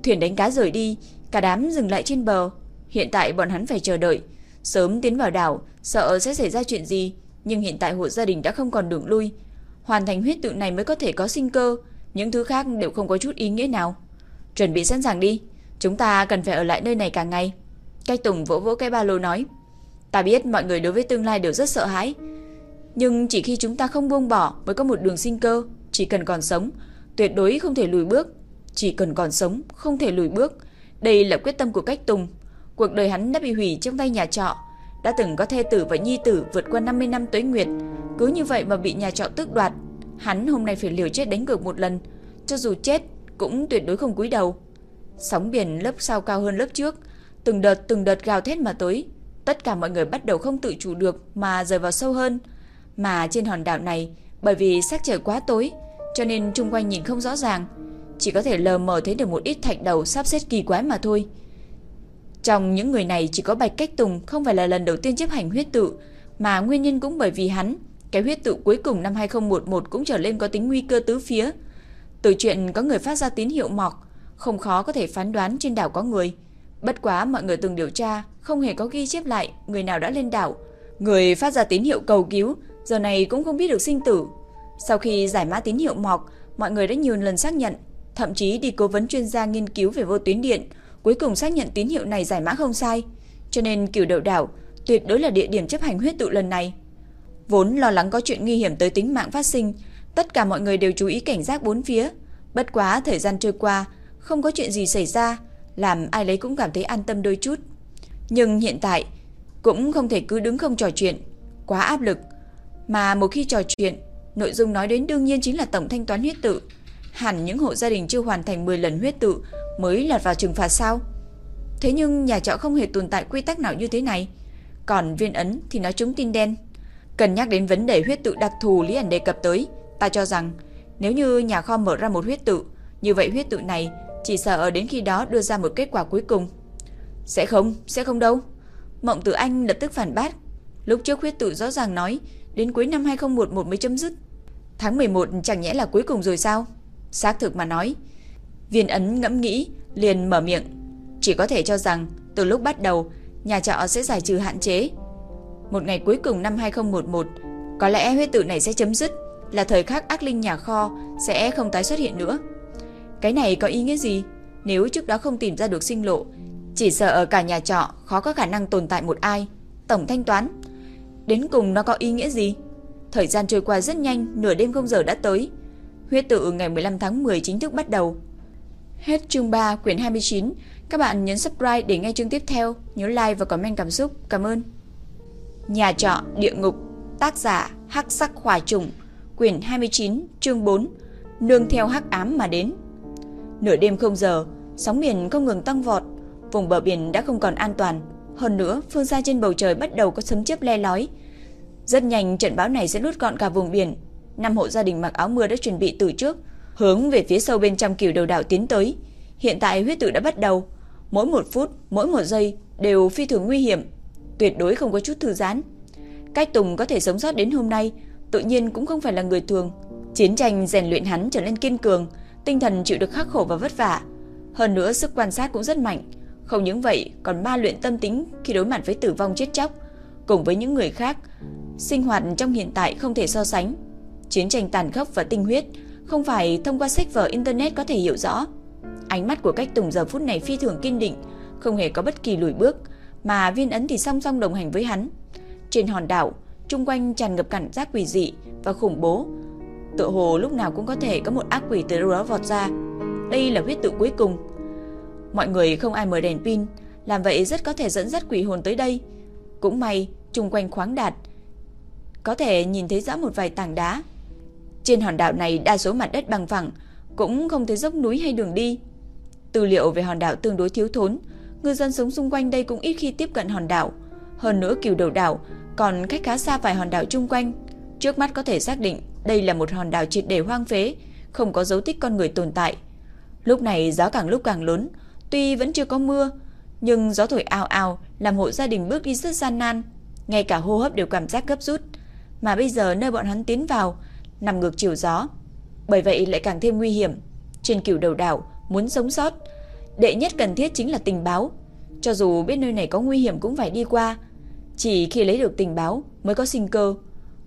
Speaker 1: Thuyền đánh cá rời đi, cả đám dừng lại trên bờ. Hiện tại bọn hắn phải chờ đợi. Sớm tiến vào đảo, sợ sẽ xảy ra chuyện gì. Nhưng hiện tại hộ gia đình đã không còn đường lui. Hoàn thành huyết tự này mới có thể có sinh cơ. Những thứ khác đều không có chút ý nghĩa nào. Chuẩn bị sẵn sàng đi. Chúng ta cần phải ở lại nơi này cả ngày. Cách Tùng vỗ vỗ cái ba lô nói. Ta biết mọi người đối với tương lai đều rất sợ hãi. Nhưng chỉ khi chúng ta không buông bỏ mới có một đường sinh cơ. Chỉ cần còn sống, tuyệt đối không thể lùi bước. Chỉ cần còn sống, không thể lùi bước. Đây là quyết tâm của Cách Tùng. Cuộc đời hắn đã bị hủy trong tay nhà trọ. Đã từng có thê tử và nhi tử vượt qua 50 năm tuế nguyệt. Cứ như vậy mà bị nhà trọ tước đoạt. Hắn hôm nay phải liều chết đánh cược một lần. Cho dù chết, cũng tuyệt đối không cúi đầu. Sóng biển lớp sau cao hơn lớp trước, từng đợt từng đợt gào thét mà tới. Tất cả mọi người bắt đầu không tự chủ được mà rời vào sâu hơn. Mà trên hòn đảo này, bởi vì sắc trời quá tối, cho nên chung quanh nhìn không rõ ràng, chỉ có thể lờ mờ thấy được một ít thạch đầu sắp xếp kỳ quái mà thôi. Trong những người này chỉ có Bạch Cách Tùng không phải là lần đầu tiên chấp hành huyết tự, mà nguyên nhân cũng bởi vì hắn, cái huyết tự cuối cùng năm 2011 cũng trở lên có tính nguy cơ tứ phía. Từ chuyện có người phát ra tín hiệu mọc, không khó có thể phán đoán trên đảo có người. Bất quá mọi người từng điều tra, không hề có ghi chép lại người nào đã lên đảo. Người phát ra tín hiệu cầu cứu, giờ này cũng không biết được sinh tử. Sau khi giải mã tín hiệu mọc, mọi người đã nhiều lần xác nhận, thậm chí đi cố vấn chuyên gia nghiên cứu về vô tuyến điện, cuối cùng xác nhận tín hiệu này giải mã không sai. Cho nên kiểu đậu đảo tuyệt đối là địa điểm chấp hành huyết tụ lần này. Vốn lo lắng có chuyện nguy hiểm tới tính mạng phát sinh, tất cả mọi người đều chú ý cảnh giác bốn phía. Bất quá thời gian trôi qua, không có chuyện gì xảy ra, làm ai lấy cũng cảm thấy an tâm đôi chút. Nhưng hiện tại, cũng không thể cứ đứng không trò chuyện, quá áp lực. Mà một khi trò chuyện, nội dung nói đến đương nhiên chính là tổng thanh toán huyết tự. Hẳn những hộ gia đình chưa hoàn thành 10 lần huyết tự mới lọt vào trừng phạt sao? Thế nhưng nhà trọ không hề tồn tại quy tắc nào như thế này. Còn viên ấn thì nói chúng tin đen. Cần nhắc đến vấn đề huyết tự đặc thù Lý ẩn đề cập tới, ta cho rằng nếu như nhà kho mở ra một huyết tự, như vậy huyết tự này chỉ sợ đến khi đó đưa ra một kết quả cuối cùng. Sẽ không, sẽ không đâu. Mộng Tử Anh lập tức phản bác. Lúc trước huyết tự rõ ràng nói đến cuối năm 2011 mới chấm dứt. Tháng 11 chẳng nhẽ là cuối cùng rồi sao? Xác thực mà nói. Viên ấn ngẫm nghĩ, liền mở miệng. Chỉ có thể cho rằng, từ lúc bắt đầu, nhà trọ sẽ giải trừ hạn chế. Một ngày cuối cùng năm 2011, có lẽ huyết tự này sẽ chấm dứt, là thời khắc ác linh nhà kho sẽ không tái xuất hiện nữa. Cái này có ý nghĩa gì? Nếu trước đó không tìm ra được sinh lộ, chỉ sợ ở cả nhà trọ khó có khả năng tồn tại một ai. Tổng thanh toán, đến cùng nó có ý nghĩa gì? Thời gian trôi qua rất nhanh, nửa đêm không giờ đã tới. Huyết tự ngày 15 tháng 10 chính thức bắt đầu. Hết chương 3 quyển 29. Các bạn nhấn subscribe để nghe chương tiếp theo. Nhớ like và comment cảm xúc. Cảm ơn. Nhà trọ địa ngục Tác giả Hắc Sắc Hỏa Trùng Quyển 29 chương 4 Nương theo hắc ám mà đến Nửa đêm không giờ Sóng biển không ngừng tăng vọt Vùng bờ biển đã không còn an toàn. Hơn nữa phương xa trên bầu trời bắt đầu có sấm chớp le lói. Rất nhanh trận bão này sẽ lút gọn cả vùng biển. Năm hộ gia đình mặc áo mưa đã chuẩn bị từ trước Hướng về phía sâu bên trong kiểu đầu đảo tiến tới. Hiện tại huyết tự đã bắt đầu. Mỗi một phút, mỗi một giây đều phi thường nguy hiểm Tuyệt đối không có chút thư giãn. Cách Tùng có thể sống sót đến hôm nay tự nhiên cũng không phải là người thường. Chiến tranh rèn luyện hắn trở nên kiên cường, tinh thần chịu được khắc khổ và vất vả. Hơn nữa sức quan sát cũng rất mạnh. Không những vậy, còn ma luyện tâm tính khi đối mặt với tử vong chết chóc, cùng với những người khác. Sinh hoạt trong hiện tại không thể so sánh. Chiến tranh tàn khốc và tinh huyết không phải thông qua sách vở internet có thể hiểu rõ. Ánh mắt của cách Tùng giờ phút này phi thường kiên định, không hề có bất kỳ lùi bước, mà viên ấn thì song song đồng hành với hắn. Trên hòn đảo, chung quanh tràn ngập cảm giác quỷ dị và khủng bố. Tựa hồ lúc nào cũng có thể có một ác quỷ từ đâu đó vọt ra. Đây là huyết tự cuối cùng. Mọi người không ai mở đèn pin, làm vậy rất có thể dẫn dắt quỷ hồn tới đây. Cũng may, chung quanh khoáng đạt, có thể nhìn thấy rõ một vài tảng đá. Trên hòn đảo này đa số mặt đất bằng phẳng, cũng không thấy dốc núi hay đường đi. Tư liệu về hòn đảo tương đối thiếu thốn, ngư dân sống xung quanh đây cũng ít khi tiếp cận hòn đảo. Hơn nữa kiểu đầu đảo còn cách khá xa vài hòn đảo chung quanh. Trước mắt có thể xác định đây là một hòn đảo triệt để hoang phế, không có dấu tích con người tồn tại. Lúc này gió càng lúc càng lớn, tuy vẫn chưa có mưa, nhưng gió thổi ào ào làm hộ gia đình bước đi rất gian nan, ngay cả hô hấp đều cảm giác gấp rút. Mà bây giờ nơi bọn hắn tiến vào nằm ngược chiều gió, bởi vậy lại càng thêm nguy hiểm. Trên cửu đầu đảo, muốn sống sót, đệ nhất cần thiết chính là tình báo. Cho dù biết nơi này có nguy hiểm cũng phải đi qua, chỉ khi lấy được tình báo mới có sinh cơ.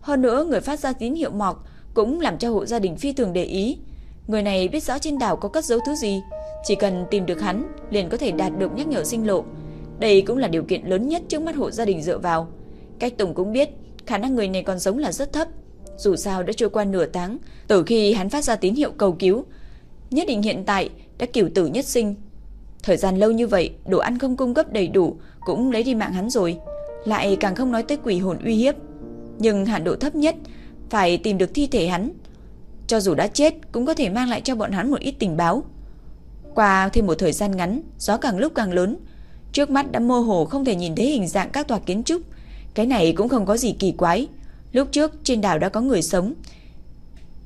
Speaker 1: Hơn nữa người phát ra tín hiệu mọc cũng làm cho hộ gia đình phi thường để ý. Người này biết rõ trên đảo có cất giấu thứ gì, chỉ cần tìm được hắn liền có thể đạt được nhắc nhở sinh lộ. Đây cũng là điều kiện lớn nhất trước mắt hộ gia đình dựa vào. Cách Tùng cũng biết, khả năng người này còn sống là rất thấp. Dù sao đã trôi qua nửa tháng, từ khi hắn phát ra tín hiệu cầu cứu, nhất định hiện tại đã cửu tử nhất sinh. Thời gian lâu như vậy, đồ ăn không cung cấp đầy đủ cũng lấy đi mạng hắn rồi lại càng không nói tới quỷ hồn uy hiếp. Nhưng hạn độ thấp nhất phải tìm được thi thể hắn. Cho dù đã chết cũng có thể mang lại cho bọn hắn một ít tình báo. Qua thêm một thời gian ngắn, gió càng lúc càng lớn, trước mắt đã mơ hồ không thể nhìn thấy hình dạng các tòa kiến trúc. Cái này cũng không có gì kỳ quái. Lúc trước trên đảo đã có người sống.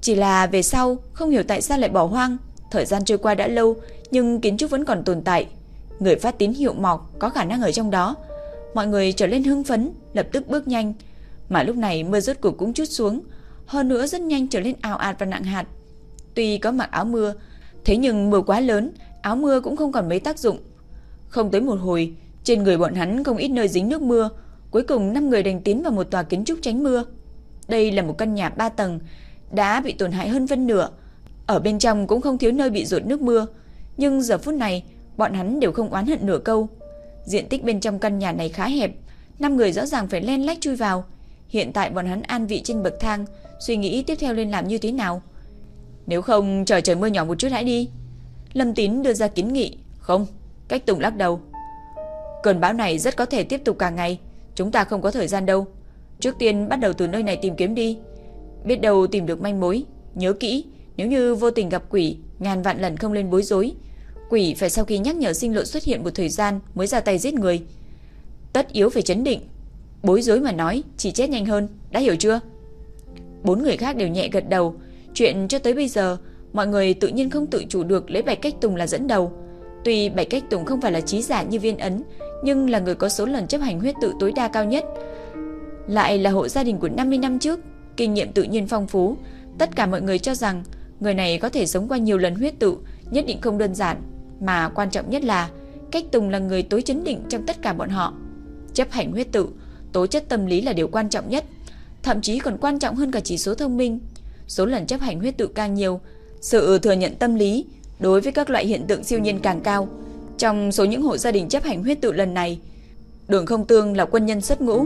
Speaker 1: Chỉ là về sau không hiểu tại sao lại bỏ hoang. Thời gian trôi qua đã lâu nhưng kiến trúc vẫn còn tồn tại. Người phát tín hiệu mọc có khả năng ở trong đó. Mọi người trở lên hưng phấn, lập tức bước nhanh. Mà lúc này mưa rốt cuộc cũng chút xuống, hơn nữa rất nhanh trở lên ào ạt và nặng hạt. Tuy có mặc áo mưa, thế nhưng mưa quá lớn, áo mưa cũng không còn mấy tác dụng. Không tới một hồi, trên người bọn hắn không ít nơi dính nước mưa, cuối cùng 5 người đành tiến vào một tòa kiến trúc tránh mưa. Đây là một căn nhà 3 tầng, đã bị tổn hại hơn phân nửa. Ở bên trong cũng không thiếu nơi bị rột nước mưa, nhưng giờ phút này, bọn hắn đều không oán hận nửa câu. Diện tích bên trong căn nhà này khá hẹp, năm người rõ ràng phải len lách chui vào. Hiện tại bọn hắn an vị trên bậc thang, suy nghĩ tiếp theo nên làm như thế nào. Nếu không trời trời mưa nhỏ một chút hãy đi. Lâm Tín đưa ra kiến nghị, không, cách Tùng lắc đầu. Cơn bão này rất có thể tiếp tục cả ngày, chúng ta không có thời gian đâu. Trước tiên bắt đầu từ nơi này tìm kiếm đi. Biết đâu tìm được manh mối, nhớ kỹ, nếu như vô tình gặp quỷ, ngàn vạn lần không lên bối rối, Quỷ phải sau khi nhắc nhở sinh lộ xuất hiện một thời gian mới ra tay giết người. Tất yếu phải chấn định. Bối rối mà nói, chỉ chết nhanh hơn, đã hiểu chưa? Bốn người khác đều nhẹ gật đầu. Chuyện cho tới bây giờ, mọi người tự nhiên không tự chủ được lấy Bạch Cách Tùng là dẫn đầu. Tuy Bạch Cách Tùng không phải là trí giả như viên ấn, nhưng là người có số lần chấp hành huyết tự tối đa cao nhất. Lại là hộ gia đình của 50 năm trước, kinh nghiệm tự nhiên phong phú,
Speaker 2: Tất cả mọi người cho rằng người này có thể sống qua nhiều lần huyết tự, nhất định không đơn giản, mà quan trọng nhất là Cách Tùng là người tối chấn định trong tất cả bọn họ. Chấp hành huyết tự, tố chất tâm lý là điều quan trọng nhất, thậm chí còn quan trọng hơn cả chỉ số thông minh. Số lần chấp hành huyết tự càng nhiều, sự ừ thừa nhận tâm lý đối với các loại hiện tượng siêu nhiên càng cao. Trong số những hộ gia đình chấp hành huyết tự lần này, Đường Không Tương là quân nhân xuất ngũ,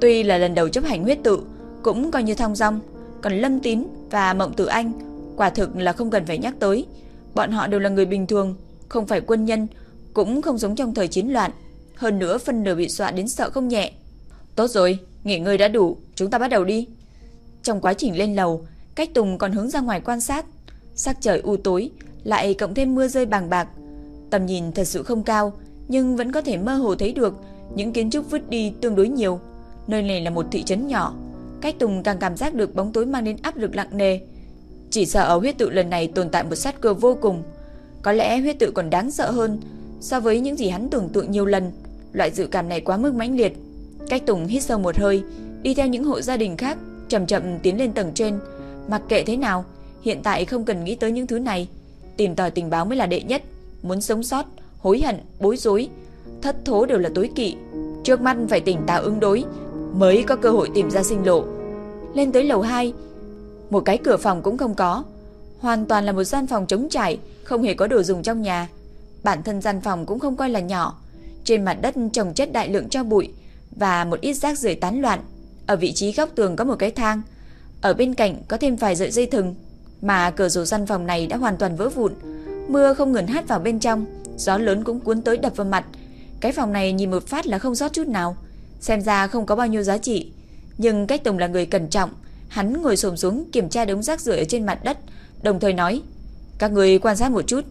Speaker 2: tuy là lần đầu chấp hành huyết tự, cũng coi như thong dong, còn Lâm Tín và Mộng Tử Anh quả thực là không cần phải nhắc tới, bọn họ đều là người bình thường, không phải quân nhân, cũng không giống trong thời chiến loạn, hơn nữa phân nửa bị dọa đến sợ không nhẹ. Tốt rồi, nghỉ ngơi đã đủ, chúng ta bắt đầu đi. Trong quá trình lên lầu, Cách Tùng còn hướng ra ngoài quan sát, sắc trời u tối, lại cộng thêm mưa rơi bàng bạc. Tầm nhìn thật sự không cao, nhưng vẫn có thể mơ hồ thấy được những kiến trúc vứt đi tương đối nhiều. Nơi này là một thị trấn nhỏ, Cách Tùng càng cảm giác được bóng tối mang đến áp lực nặng nề. Chỉ sợ ở huyết tự lần này tồn tại một sát cơ vô cùng. Có lẽ huyết tự còn đáng sợ hơn so với những gì hắn tưởng tượng nhiều lần. Loại dự cảm này quá mức mãnh liệt. Cách Tùng hít sâu một hơi, đi theo những hộ gia đình khác, chậm chậm tiến lên tầng trên. Mặc kệ thế nào, hiện tại không cần nghĩ tới những thứ này. Tìm tòi tình báo mới là đệ nhất. Muốn sống sót, hối hận, bối rối, thất thố đều là tối kỵ. Trước mắt phải tỉnh táo ứng đối, mới có cơ hội tìm ra sinh lộ. Lên tới lầu 2, một cái cửa phòng cũng không có. Hoàn toàn là một gian phòng trống trải, không hề có đồ dùng trong nhà. Bản thân gian phòng cũng không coi là nhỏ. Trên mặt đất trồng chất đại lượng cho bụi và một ít rác rưởi tán loạn. Ở vị trí góc tường có một cái thang. Ở bên cạnh có thêm vài sợi dây thừng. Mà cửa sổ gian phòng này đã hoàn toàn vỡ vụn. Mưa không ngừng hát vào bên trong. Gió lớn cũng cuốn tới đập vào mặt. Cái phòng này nhìn một phát là không sót chút nào. Xem ra không có bao nhiêu giá trị. Nhưng cách Tùng là người cẩn trọng. Hắn ngồi xổm xuống kiểm tra đống rác rưởi ở trên mặt đất. Đồng thời nói. Các người quan sát một chút.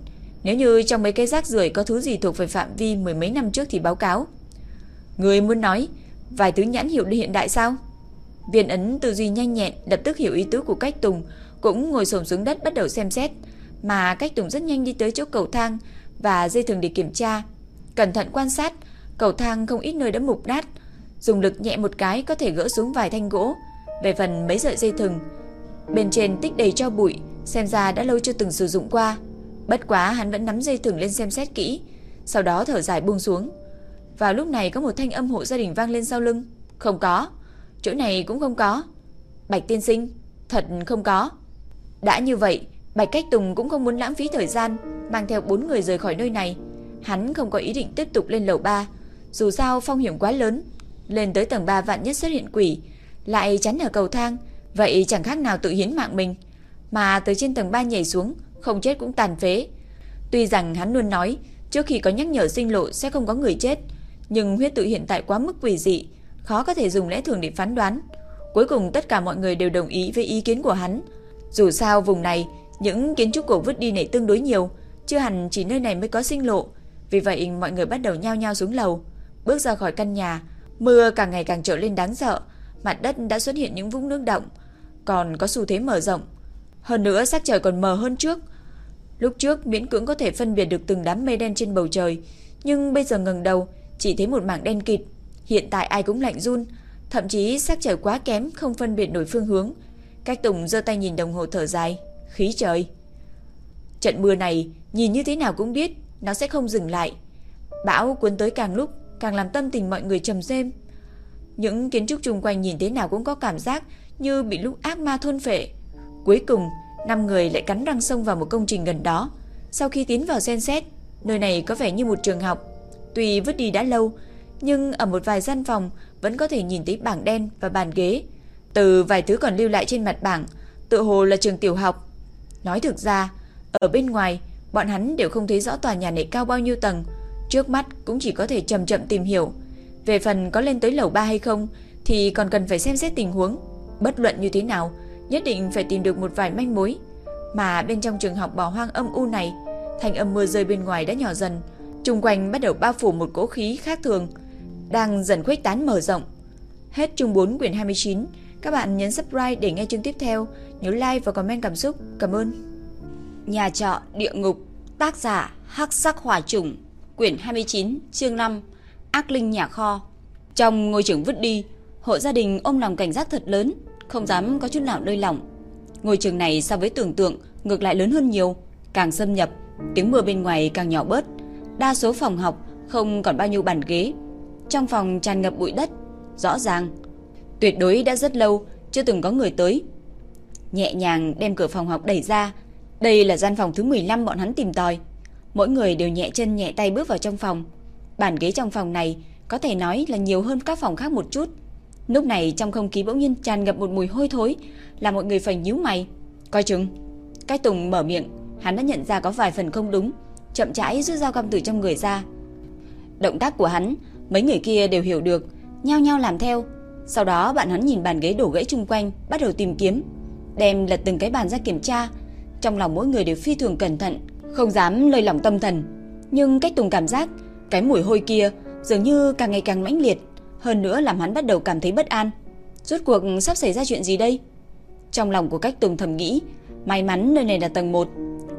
Speaker 2: Nếu như trong mấy cái rác rưởi có thứ gì thuộc về phạm vi mười mấy năm trước thì báo cáo. Người muốn nói, vài thứ nhãn hiệu hiện đại sao? Viên ấn tư duy nhanh nhẹn, lập tức hiểu ý tứ của cách Tùng, cũng ngồi xổm xuống đất bắt đầu xem xét. Mà cách Tùng rất nhanh đi tới chỗ cầu thang và dây thừng để kiểm tra. Cẩn thận quan sát, cầu thang không ít nơi đã mục nát. Dùng lực nhẹ một cái có thể gỡ xuống vài thanh gỗ. Về phần mấy sợi dây thừng, bên trên tích đầy cho bụi, xem ra đã lâu chưa từng sử dụng qua. Bất quá hắn vẫn nắm dây thừng lên xem xét kỹ, sau đó thở dài buông xuống. Vào lúc này có một thanh âm hộ gia đình vang lên sau lưng. Không có, chỗ này cũng không có. Bạch tiên sinh, thật không có. Đã như vậy, Bạch Cách Tùng cũng không muốn lãng phí thời gian, mang theo bốn người rời khỏi nơi này. Hắn không có ý định tiếp tục lên lầu 3, dù sao phong hiểm quá lớn. Lên tới tầng 3 vạn nhất xuất hiện quỷ, lại chắn ở cầu thang, vậy chẳng khác nào tự hiến mạng mình. Mà từ trên tầng 3 nhảy xuống, không chết cũng tàn phế. Tuy rằng hắn luôn nói, trước khi có nhắc nhở sinh lộ sẽ không có người chết, nhưng huyết tự hiện tại quá mức quỷ dị, khó có thể dùng lẽ thường để phán đoán. Cuối cùng tất cả mọi người đều đồng ý với ý kiến của hắn. Dù sao vùng này, những kiến trúc cổ vứt đi này tương đối nhiều, chưa hẳn chỉ nơi này mới có sinh lộ. Vì vậy mọi người bắt đầu nhao nhao xuống lầu, bước ra khỏi căn nhà. Mưa càng ngày càng trở lên đáng sợ, mặt đất đã xuất hiện những vũng nước động, còn có xu thế mở rộng. Hơn nữa sắc trời còn mờ hơn trước, Lúc trước miễn cưỡng có thể phân biệt được từng đám mây đen trên bầu trời, nhưng bây giờ ngẩng đầu chỉ thấy một mảng đen kịt. Hiện tại ai cũng lạnh run, thậm chí sắc trời quá kém không phân biệt nổi phương hướng. Cách Tùng giơ tay nhìn đồng hồ thở dài, khí trời. Trận mưa này nhìn như thế nào cũng biết nó sẽ không dừng lại. Bão cuốn tới càng lúc càng làm tâm tình mọi người trầm xem. Những kiến trúc xung quanh nhìn thế nào cũng có cảm giác như bị lúc ác ma thôn phệ. Cuối cùng, năm người lại cắn răng xông vào một công trình gần đó. Sau khi tiến vào xem xét, nơi này có vẻ như một trường học. Tuy vứt đi đã lâu, nhưng ở một vài gian phòng vẫn có thể nhìn thấy bảng đen và bàn ghế. Từ vài thứ còn lưu lại trên mặt bảng, tự hồ là trường tiểu học. Nói thực ra, ở bên ngoài, bọn hắn đều không thấy rõ tòa nhà này cao bao nhiêu tầng. Trước mắt cũng chỉ có thể chậm chậm tìm hiểu. Về phần có lên tới lầu 3 hay không thì còn cần phải xem xét tình huống. Bất luận như thế nào, nhất định phải tìm được một vài manh mối. Mà bên trong trường học bỏ hoang âm u này, thành âm mưa rơi bên ngoài đã nhỏ dần, chung quanh bắt đầu bao phủ một cỗ khí khác thường, đang dần khuếch tán mở rộng. Hết chương 4 quyển 29, các bạn nhấn subscribe để nghe chương tiếp theo, nhớ like và comment cảm xúc. Cảm ơn.
Speaker 1: Nhà trọ địa ngục, tác giả Hắc Sắc Hỏa Trùng, quyển 29, chương 5, Ác linh nhà kho. Trong ngôi trường vứt đi, hộ gia đình ôm lòng cảnh giác thật lớn, không dám có chút nào lơi lỏng.
Speaker 2: Ngôi trường này so với tưởng tượng ngược lại lớn hơn nhiều, càng xâm nhập, tiếng mưa bên ngoài càng nhỏ bớt. Đa số phòng học không còn bao nhiêu bàn ghế. Trong phòng tràn ngập bụi đất, rõ ràng tuyệt đối đã rất lâu chưa từng có người tới. Nhẹ nhàng đem cửa phòng học đẩy ra, đây là gian phòng thứ 15 bọn hắn tìm tòi. Mỗi người đều nhẹ chân nhẹ tay bước vào trong phòng. Bàn ghế trong phòng này có thể nói là nhiều hơn các phòng khác một chút. Lúc này trong không khí bỗng nhiên tràn ngập một mùi hôi thối, làm mọi người phải nhíu mày. Coi chừng. Cái Tùng mở miệng, hắn đã nhận ra có vài phần không đúng, chậm rãi rút dao găm từ trong người ra. Động tác của hắn, mấy người kia đều hiểu được, nhao nhao làm theo. Sau đó bạn hắn nhìn bàn ghế đổ gãy chung quanh, bắt đầu tìm kiếm, đem lật từng cái bàn ra kiểm tra. Trong lòng mỗi người đều phi thường cẩn thận, không dám lơi lỏng tâm thần. Nhưng cách Tùng cảm giác, cái mùi hôi kia dường như càng ngày càng mãnh liệt, hơn nữa làm hắn bắt đầu cảm thấy bất an. Rốt cuộc sắp xảy ra chuyện gì đây? Trong lòng của cách Tùng thầm nghĩ, may mắn nơi này là tầng 1,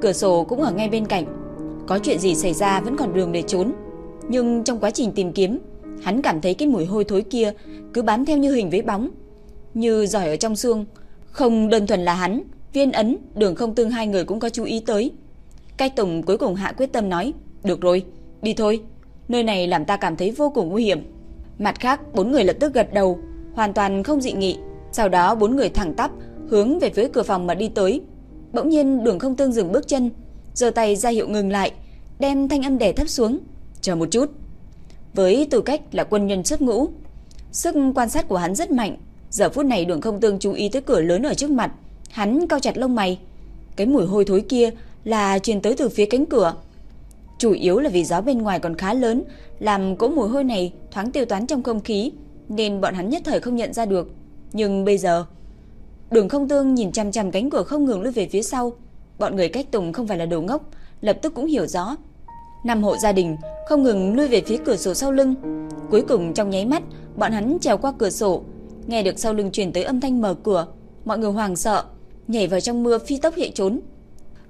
Speaker 2: cửa sổ cũng ở ngay bên cạnh. Có chuyện gì xảy ra vẫn còn đường để trốn. Nhưng trong quá trình tìm kiếm, hắn cảm thấy cái mùi hôi thối kia cứ bám theo như hình với bóng, như giỏi ở trong xương. Không đơn thuần là hắn, viên ấn, đường không tương hai người cũng có chú ý tới. cai Tùng cuối cùng hạ quyết tâm nói, được rồi, đi thôi. Nơi này làm ta cảm thấy vô cùng nguy hiểm. Mặt khác, bốn người lập tức gật đầu, hoàn toàn không dị nghị. Sau đó bốn người thẳng tắp hướng về phía cửa phòng mà đi tới. Bỗng nhiên Đường Không Tương dừng bước chân, giơ tay ra hiệu ngừng lại, đem thanh âm đè thấp xuống. "Chờ một chút." Với tư cách là quân nhân xuất ngũ, sức quan sát của hắn rất mạnh. Giờ phút này Đường Không Tương chú ý tới cửa lớn ở trước mặt, hắn cau chặt lông mày. Cái mùi hôi thối kia là truyền tới từ phía cánh cửa. Chủ yếu là vì gió bên ngoài còn khá lớn, làm cỗ mùi hôi này thoáng tiêu tán trong không khí, nên bọn hắn nhất thời không nhận ra được. Nhưng bây giờ, Đường Không Tương nhìn chằm chằm cánh cửa không ngừng lùi về phía sau, bọn người cách Tùng không phải là đồ ngốc, lập tức cũng hiểu rõ. Năm hộ gia đình không ngừng lùi về phía cửa sổ sau lưng. Cuối cùng trong nháy mắt, bọn hắn trèo qua cửa sổ, nghe được sau lưng truyền tới âm thanh mở cửa, mọi người hoảng sợ, nhảy vào trong mưa phi tốc chạy trốn.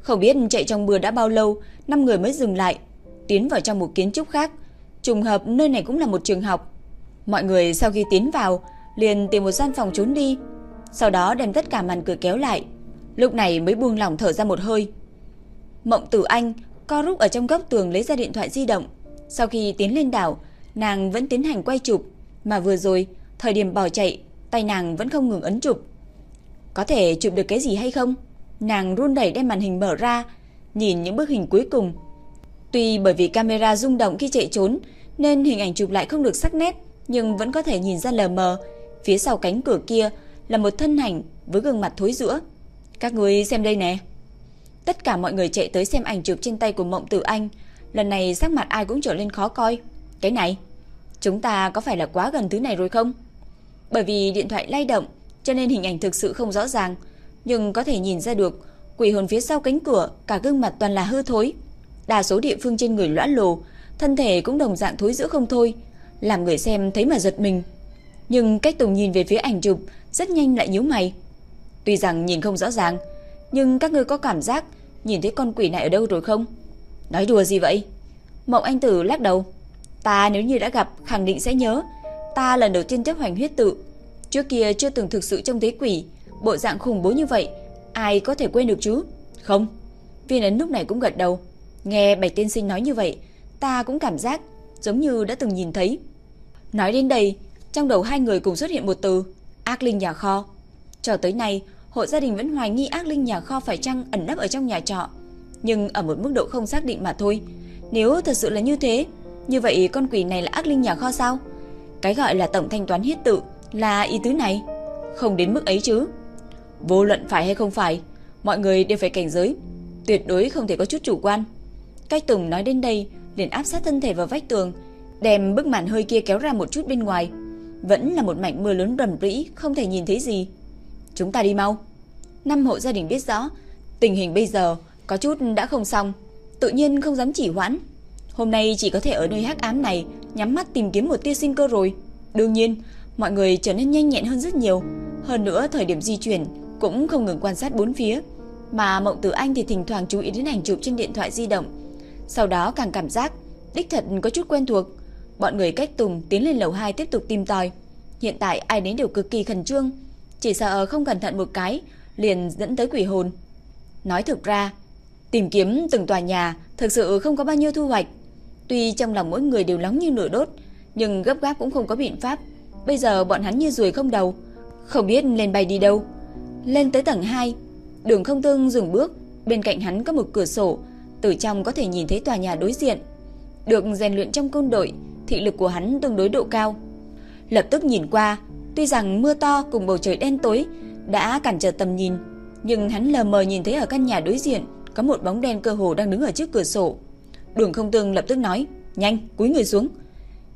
Speaker 2: Không biết chạy trong mưa đã bao lâu, năm người mới dừng lại, tiến vào trong một kiến trúc khác. Trùng hợp nơi này cũng là một trường học. Mọi người sau khi tiến vào, liền tìm một gian phòng trốn đi, sau đó đem tất cả màn cửa kéo lại. Lúc này mới buông lỏng thở ra một hơi. Mộng Tử Anh co rúc ở trong góc tường lấy ra điện thoại di động. Sau khi tiến lên đảo, nàng vẫn tiến hành quay chụp, mà vừa rồi, thời điểm bỏ chạy, tay nàng vẫn không ngừng ấn chụp. Có thể chụp được cái gì hay không? Nàng run đẩy đem màn hình mở ra, nhìn những bức hình cuối cùng. Tuy bởi vì camera rung động khi chạy trốn, nên hình ảnh chụp lại không được sắc nét, nhưng vẫn có thể nhìn ra lờ mờ. Phía sau cánh cửa kia là một thân ảnh với gương mặt thối rữa. Các người xem đây nè. Tất cả mọi người chạy tới xem ảnh chụp trên tay của Mộng Tử Anh. Lần này sắc mặt ai cũng trở lên khó coi. Cái này, chúng ta có phải là quá gần thứ này rồi không? Bởi vì điện thoại lay động, cho nên hình ảnh thực sự không rõ ràng, nhưng có thể nhìn ra được quỷ hồn phía sau cánh cửa, cả gương mặt toàn là hư thối. Đa số địa phương trên người lõa lồ, thân thể cũng đồng dạng thối rữa không thôi, làm người xem thấy mà giật mình. Nhưng cách Tùng nhìn về phía ảnh chụp, rất nhanh lại nhíu mày. Tuy rằng nhìn không rõ ràng, nhưng các ngươi có cảm giác nhìn thấy con quỷ này ở đâu rồi không? Nói đùa gì vậy? Mộng Anh Tử lắc đầu. Ta nếu như đã gặp khẳng định sẽ nhớ. Ta lần đầu tiên chấp hành huyết tự. Trước kia chưa từng thực sự trông thấy quỷ. Bộ dạng khủng bố như vậy. Ai có thể quên được chứ? Không. Viên ấn lúc này cũng gật đầu. Nghe bạch tiên sinh nói như vậy. Ta cũng cảm giác giống như đã từng nhìn thấy. Nói đến đây, trong đầu hai người cùng xuất hiện một từ. Ác linh nhà kho. Cho tới nay, hộ gia đình vẫn hoài nghi ác linh nhà kho phải chăng ẩn nấp ở trong nhà trọ, nhưng ở một mức độ không xác định mà thôi. Nếu thật sự là như thế, như vậy con quỷ này là ác linh nhà kho sao? Cái gọi là tổng thanh toán hiết tự là ý tứ này, không đến mức ấy chứ. Vô luận phải hay không phải, mọi người đều phải cảnh giới, tuyệt đối không thể có chút chủ quan. Cách Tùng nói đến đây, liền áp sát thân thể vào vách tường, đem bức màn hơi kia kéo ra một chút bên ngoài. Vẫn là một mảnh mưa lớn rầm rĩ, không thể nhìn thấy gì. Chúng ta đi mau. Năm hộ gia đình biết rõ, tình hình bây giờ có chút đã không xong, tự nhiên không dám chỉ hoãn. Hôm nay chỉ có thể ở nơi hắc ám này nhắm mắt tìm kiếm một tia sinh cơ rồi. Đương nhiên, mọi người trở nên nhanh nhẹn hơn rất nhiều. Hơn nữa, thời điểm di chuyển cũng không ngừng quan sát bốn phía. Mà Mộng Tử Anh thì thỉnh thoảng chú ý đến ảnh chụp trên điện thoại di động. Sau đó càng cảm giác đích thật có chút quen thuộc. Bọn người cách Tùng tiến lên lầu 2 tiếp tục tìm tòi. Hiện tại ai đến đều cực kỳ khẩn trương, chỉ sợ không cẩn thận một cái liền dẫn tới quỷ hồn. Nói thực ra, tìm kiếm từng tòa nhà thực sự không có bao nhiêu thu hoạch. Tuy trong lòng mỗi người đều nóng như lửa đốt, nhưng gấp gáp cũng không có biện pháp. Bây giờ bọn hắn như ruồi không đầu, không biết lên bay đi đâu. Lên tới tầng 2, Đường Không Tương dừng bước, bên cạnh hắn có một cửa sổ, từ trong có thể nhìn thấy tòa nhà đối diện. Được rèn luyện trong quân đội, thị lực của hắn tương đối độ cao. Lập tức nhìn qua, tuy rằng mưa to cùng bầu trời đen tối đã cản trở tầm nhìn, nhưng hắn lờ mờ nhìn thấy ở căn nhà đối diện có một bóng đen cơ hồ đang đứng ở trước cửa sổ. Đường Không Tương lập tức nói, "Nhanh, cúi người xuống."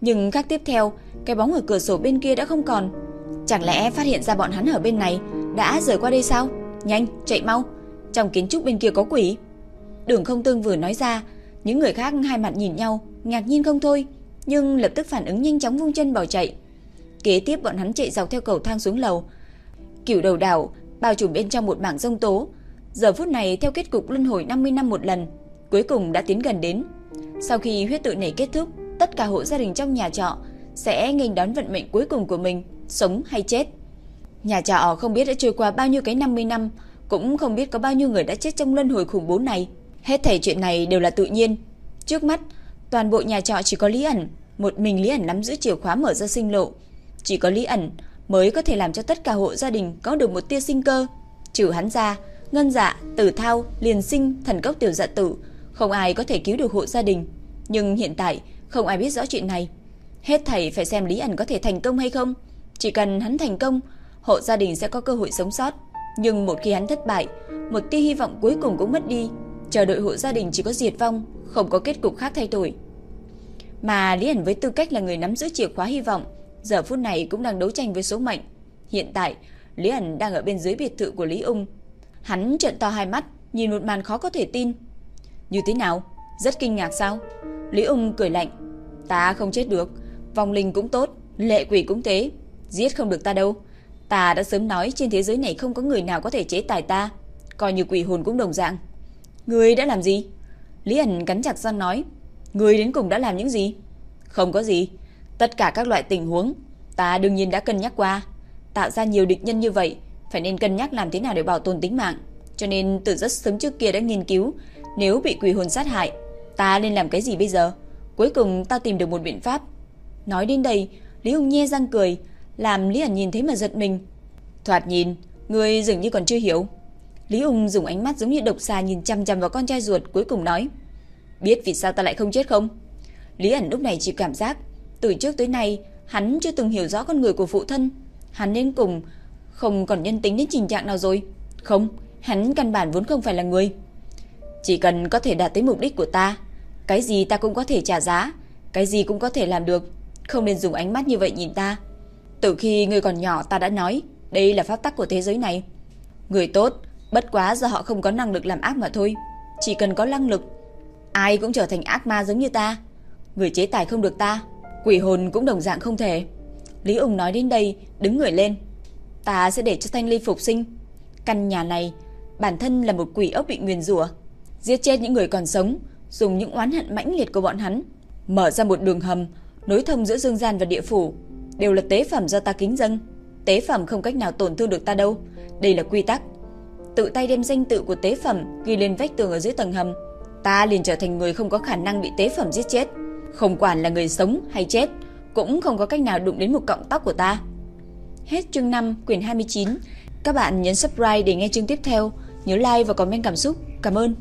Speaker 2: Nhưng khắc tiếp theo, cái bóng ở cửa sổ bên kia đã không còn. Chẳng lẽ phát hiện ra bọn hắn ở bên này đã rời qua đây sao? Nhanh, chạy mau, trong kiến trúc bên kia có quỷ. Đường Không Tương vừa nói ra, những người khác hai mặt nhìn nhau, ngạc nhiên không thôi, nhưng lập tức phản ứng nhanh chóng vung chân bỏ chạy. Kế tiếp bọn hắn chạy dọc theo cầu thang xuống lầu. Cửu đầu đảo bao trùm bên trong một mảng rông tố. Giờ phút này theo kết cục luân hồi 50 năm một lần, cuối cùng đã tiến gần đến. Sau khi huyết tự này kết thúc, tất cả hộ gia đình trong nhà trọ sẽ nghênh đón vận mệnh cuối cùng của mình, sống hay chết. Nhà trọ không biết đã trôi qua bao nhiêu cái 50 năm, cũng không biết có bao nhiêu người đã chết trong luân hồi khủng bố này. Hết thảy chuyện này đều là tự nhiên. Trước mắt, toàn bộ nhà trọ chỉ có Lý ẩn, một mình Lý ẩn nắm giữ chìa khóa mở ra sinh lộ. Chỉ có Lý ẩn mới có thể làm cho tất cả hộ gia đình có được một tia sinh cơ. Trừ hắn ra, Ngân Dạ, Tử Thao, Liền Sinh, Thần Cốc Tiểu Dạ Tử, không ai có thể cứu được hộ gia đình. Nhưng hiện tại, không ai biết rõ chuyện này. Hết thảy phải xem Lý ẩn có thể thành công hay không. Chỉ cần hắn thành công, hộ gia đình sẽ có cơ hội sống sót. Nhưng một khi hắn thất bại, một tia hy vọng cuối cùng cũng mất đi. Chờ đợi hộ gia đình chỉ có diệt vong, không có kết cục khác thay đổi. Mà Lý ẩn với tư cách là người nắm giữ chìa khóa hy vọng, giờ phút này cũng đang đấu tranh với số mệnh. Hiện tại, Lý ẩn đang ở bên dưới biệt thự của Lý Ung. Hắn trợn to hai mắt, nhìn một màn khó có thể tin. Như thế nào? Rất kinh ngạc sao? Lý Ung cười lạnh. Ta không chết được, vong linh cũng tốt, lệ quỷ cũng thế, giết không được ta đâu. Ta đã sớm nói trên thế giới này không có người nào có thể chế tài ta, coi như quỷ hồn cũng đồng dạng. Ngươi đã làm gì? Lý ẩn cắn chặt răng nói. Ngươi đến cùng đã làm những gì? Không có gì. Tất cả các loại tình huống, ta đương nhiên đã cân nhắc qua. Tạo ra nhiều địch nhân như vậy, phải nên cân nhắc làm thế nào để bảo tồn tính mạng. Cho nên từ rất sớm trước kia đã nghiên cứu, nếu bị quỷ hồn sát hại, ta nên làm cái gì bây giờ? Cuối cùng ta tìm được một biện pháp. Nói đến đây, Lý Hùng nhe răng cười, làm Lý ẩn nhìn thấy mà giật mình. Thoạt nhìn, người dường như còn chưa hiểu. Lý Ung dùng ánh mắt giống như độc xà nhìn chăm chăm vào con trai ruột cuối cùng nói. Biết vì sao ta lại không chết không? Lý ẩn lúc này chỉ cảm giác, từ trước tới nay, hắn chưa từng hiểu rõ con người của phụ thân. Hắn đến cùng, không còn nhân tính đến trình trạng nào rồi. Không, hắn căn bản vốn không phải là người. Chỉ cần có thể đạt tới mục đích của ta, cái gì ta cũng có thể trả giá, cái gì cũng có thể làm được. Không nên dùng ánh mắt như vậy nhìn ta. Từ khi người còn nhỏ ta đã nói, đây là pháp tắc của thế giới này. Người tốt, bất quá do họ không có năng lực làm ác mà thôi. Chỉ cần có năng lực, ai cũng trở thành ác ma giống như ta. Người chế tài không được ta, quỷ hồn cũng đồng dạng không thể. Lý Ung nói đến đây, đứng người lên. Ta sẽ để cho Thanh Ly phục sinh. Căn nhà này, bản thân là một quỷ ốc bị nguyền rủa, giết chết những người còn sống, dùng những oán hận mãnh liệt của bọn hắn, mở ra một đường hầm nối thông giữa dương gian và địa phủ, đều là tế phẩm do ta kính dâng. Tế phẩm không cách nào tổn thương được ta đâu, đây là quy tắc. Tự tay đem danh tự của tế phẩm ghi lên vách tường ở dưới tầng hầm, ta liền trở thành người không có khả năng bị tế phẩm giết chết, không quản là người sống hay chết, cũng không có cách nào đụng đến một cọng tóc của ta. Hết chương 5, quyển 29. Các bạn nhấn subscribe để nghe chương tiếp theo, nhớ like và comment cảm xúc. Cảm ơn.